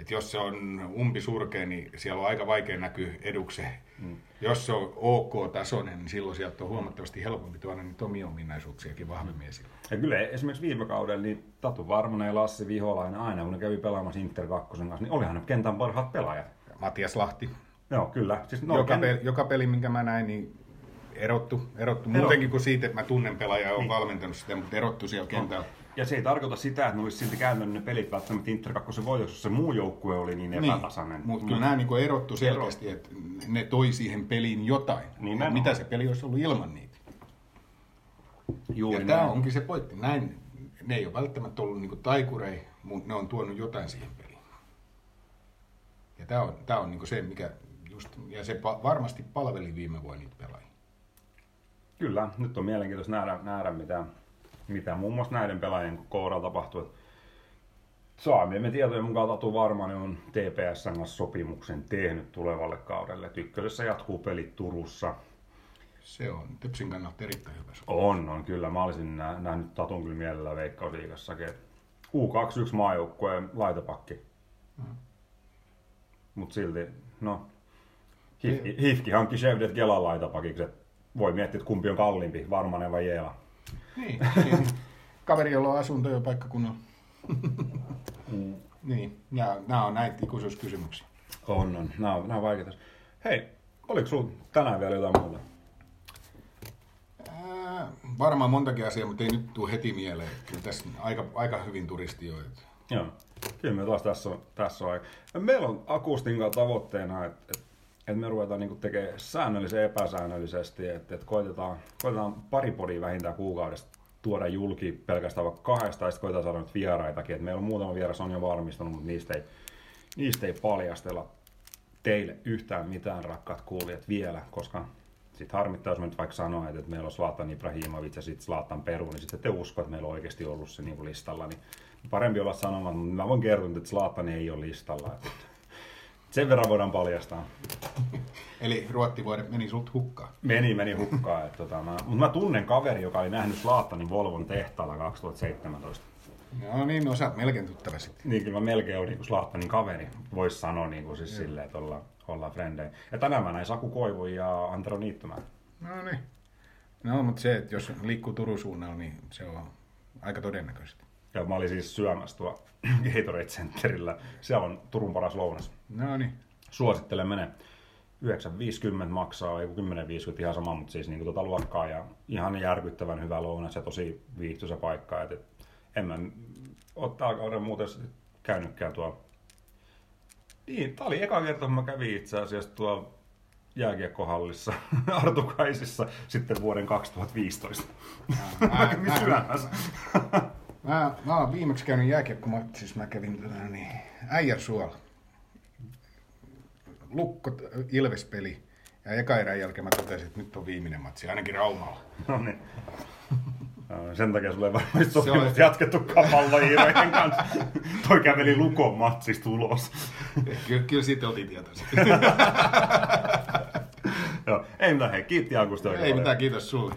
Et jos se on umpi surkea, niin siellä on aika vaikea näkyä edukse. Mm. Jos se on OK-tasoinen, niin silloin sieltä on huomattavasti helpompi tuoda niitä omia ominaisuuksiakin vahvemmin esille. Ja kyllä esimerkiksi viime kaudella niin Tatu Varmonen ja Lassi Viholainen aina, kun ne kävi pelaamassa Inter 2 kanssa, niin olihan ne kentän parhaat pelaajat. Matias Lahti. Joo, kyllä. Siis no, joka, peli, joka peli, minkä mä näin, niin erottu, erottu. Muutenkin kuin siitä, että mä tunnen pelaajaa ja olen niin. valmentanut sitä, mutta erottu siellä kentällä. Ja se ei tarkoita sitä, että ne olisi silti käynyt ne pelit välttämättä Inter 2 voitoksi, jos se muu joukkue oli niin, niin. epätasainen. Niin, mutta kyllä nämä niin erottu selkeästi, että ne toi siihen peliin jotain. Niin mitä se peli olisi ollut ilman niitä. Juuri ja tämä onkin se pointti. Näin, ne ei ole välttämättä ollut niin taikurei, mutta ne on tuonut jotain siihen peliin. Ja tämä on, tämä on niin se, mikä just, ja se varmasti palveli viime vuonna niitä pelaajia. Kyllä, nyt on mielenkiintoista nähdä, nähdä mitä, mitä muun muassa näiden pelaajien kohdalla tapahtuu. Saamiemme tietojen mukaan Tatu Varmanen on TPSn kanssa sopimuksen tehnyt tulevalle kaudelle. Ykkösessä jatkuu pelit Turussa. Se on Tepsin kannalta erittäin hyvä sopimus. On, on kyllä. Mä olisin nähnyt Tatun kyllä mielellä Veikkausliigassakin. U21 maajoukkueen laitapakki. Mm. Mutta silti, no, Hifki, Hifki hankki Chevdet Kelan laitapakiksi, voi miettiä, että kumpi on kalliimpi, Varmanen vai Jeela. Niin, niin. Kaveri, jolla on asunto jo paikkakunnalla. mm. Niin, nämä, nämä on näitä ikuisuuskysymyksiä. On, on. Nämä on, nämä on vaikeita. Hei, oliko sinulla tänään vielä jotain muuta? Varmaan montakin asiaa, mutta ei nyt tule heti mieleen. Kyllä tässä aika, aika hyvin turistioita. Joo, kyllä me taas tässä on, tässä on aika. Meillä on Akustin tavoitteena, että, että että me ruvetaan niin tekemään säännöllisesti epäsäännöllisesti, että, että koitetaan, koitetaan pari podia vähintään kuukaudesta tuoda julki pelkästään vaikka kahdesta, ja sitten koitetaan saada nyt vieraitakin. että meillä on muutama vieras on jo valmistunut, mutta niistä ei, niistä ei paljastella teille yhtään mitään, rakkaat kuulijat, vielä, koska sitten harmittaa, jos mä nyt vaikka sanoa, että, että meillä on Zlatan Ibrahimovic ja sitten Zlatan Peru, niin sitten te usko, että meillä on oikeasti ollut se niin listalla, niin parempi olla sanomaan, mutta mä voin kertoa, että Zlatan ei ole listalla. Että sen verran voidaan paljastaa. [laughs] Eli ruottivuodet meni sult hukkaan? Meni, meni hukkaan. Että, tota, mä, mutta mä tunnen kaveri, joka oli nähnyt Slaattanin Volvon tehtaalla 2017. No niin, no sä oot melkein tuttava sitten. Niin, kyllä mä melkein olen niin Slaattanin kaveri. Voisi sanoa niin kuin siis silleen, että ollaan, ollaan frendejä. Ja tänään mä näin Saku Koivu ja Antero Niittomäen. No niin. No, mutta se, että jos liikkuu Turun suunnalla, niin se on aika todennäköistä. Ja mä olin siis syömässä tuo [clears throat] Gatorade Centerillä. Siellä on Turun paras lounas. No niin. Suosittelen mene. 9,50 maksaa, ei 10,50 ihan sama, mutta siis niin tota luokkaa ja ihan järkyttävän hyvä lounas ja tosi viihtyisä paikka. Et, et, en mä ottaa kauden muuten käynytkään tuo. Niin, tää oli eka kerta, kun mä kävin itse asiassa tuo jääkiekkohallissa [laughs] Artukaisissa sitten vuoden 2015. Mä, mä, Syömässä. mä, mä oon viimeksi käynyt jääkiekkomatsissa, mä kävin tota, niin, Äijärsuolla. Lukko Ilves-peli. Ja eka erän jälkeen mä totesin, että nyt on viimeinen matsi, ainakin Raumalla. No niin. Joo, Sen takia sulle ei varmasti on- sopimus jatkettu kapallohiirojen kanssa. Toi käveli Lukon matsista ulos. Kyllä, kyllä siitä oltiin tietoisia. Joo, ei mitään, hei, kiitti oikein Ei mitään, kiitos sulle.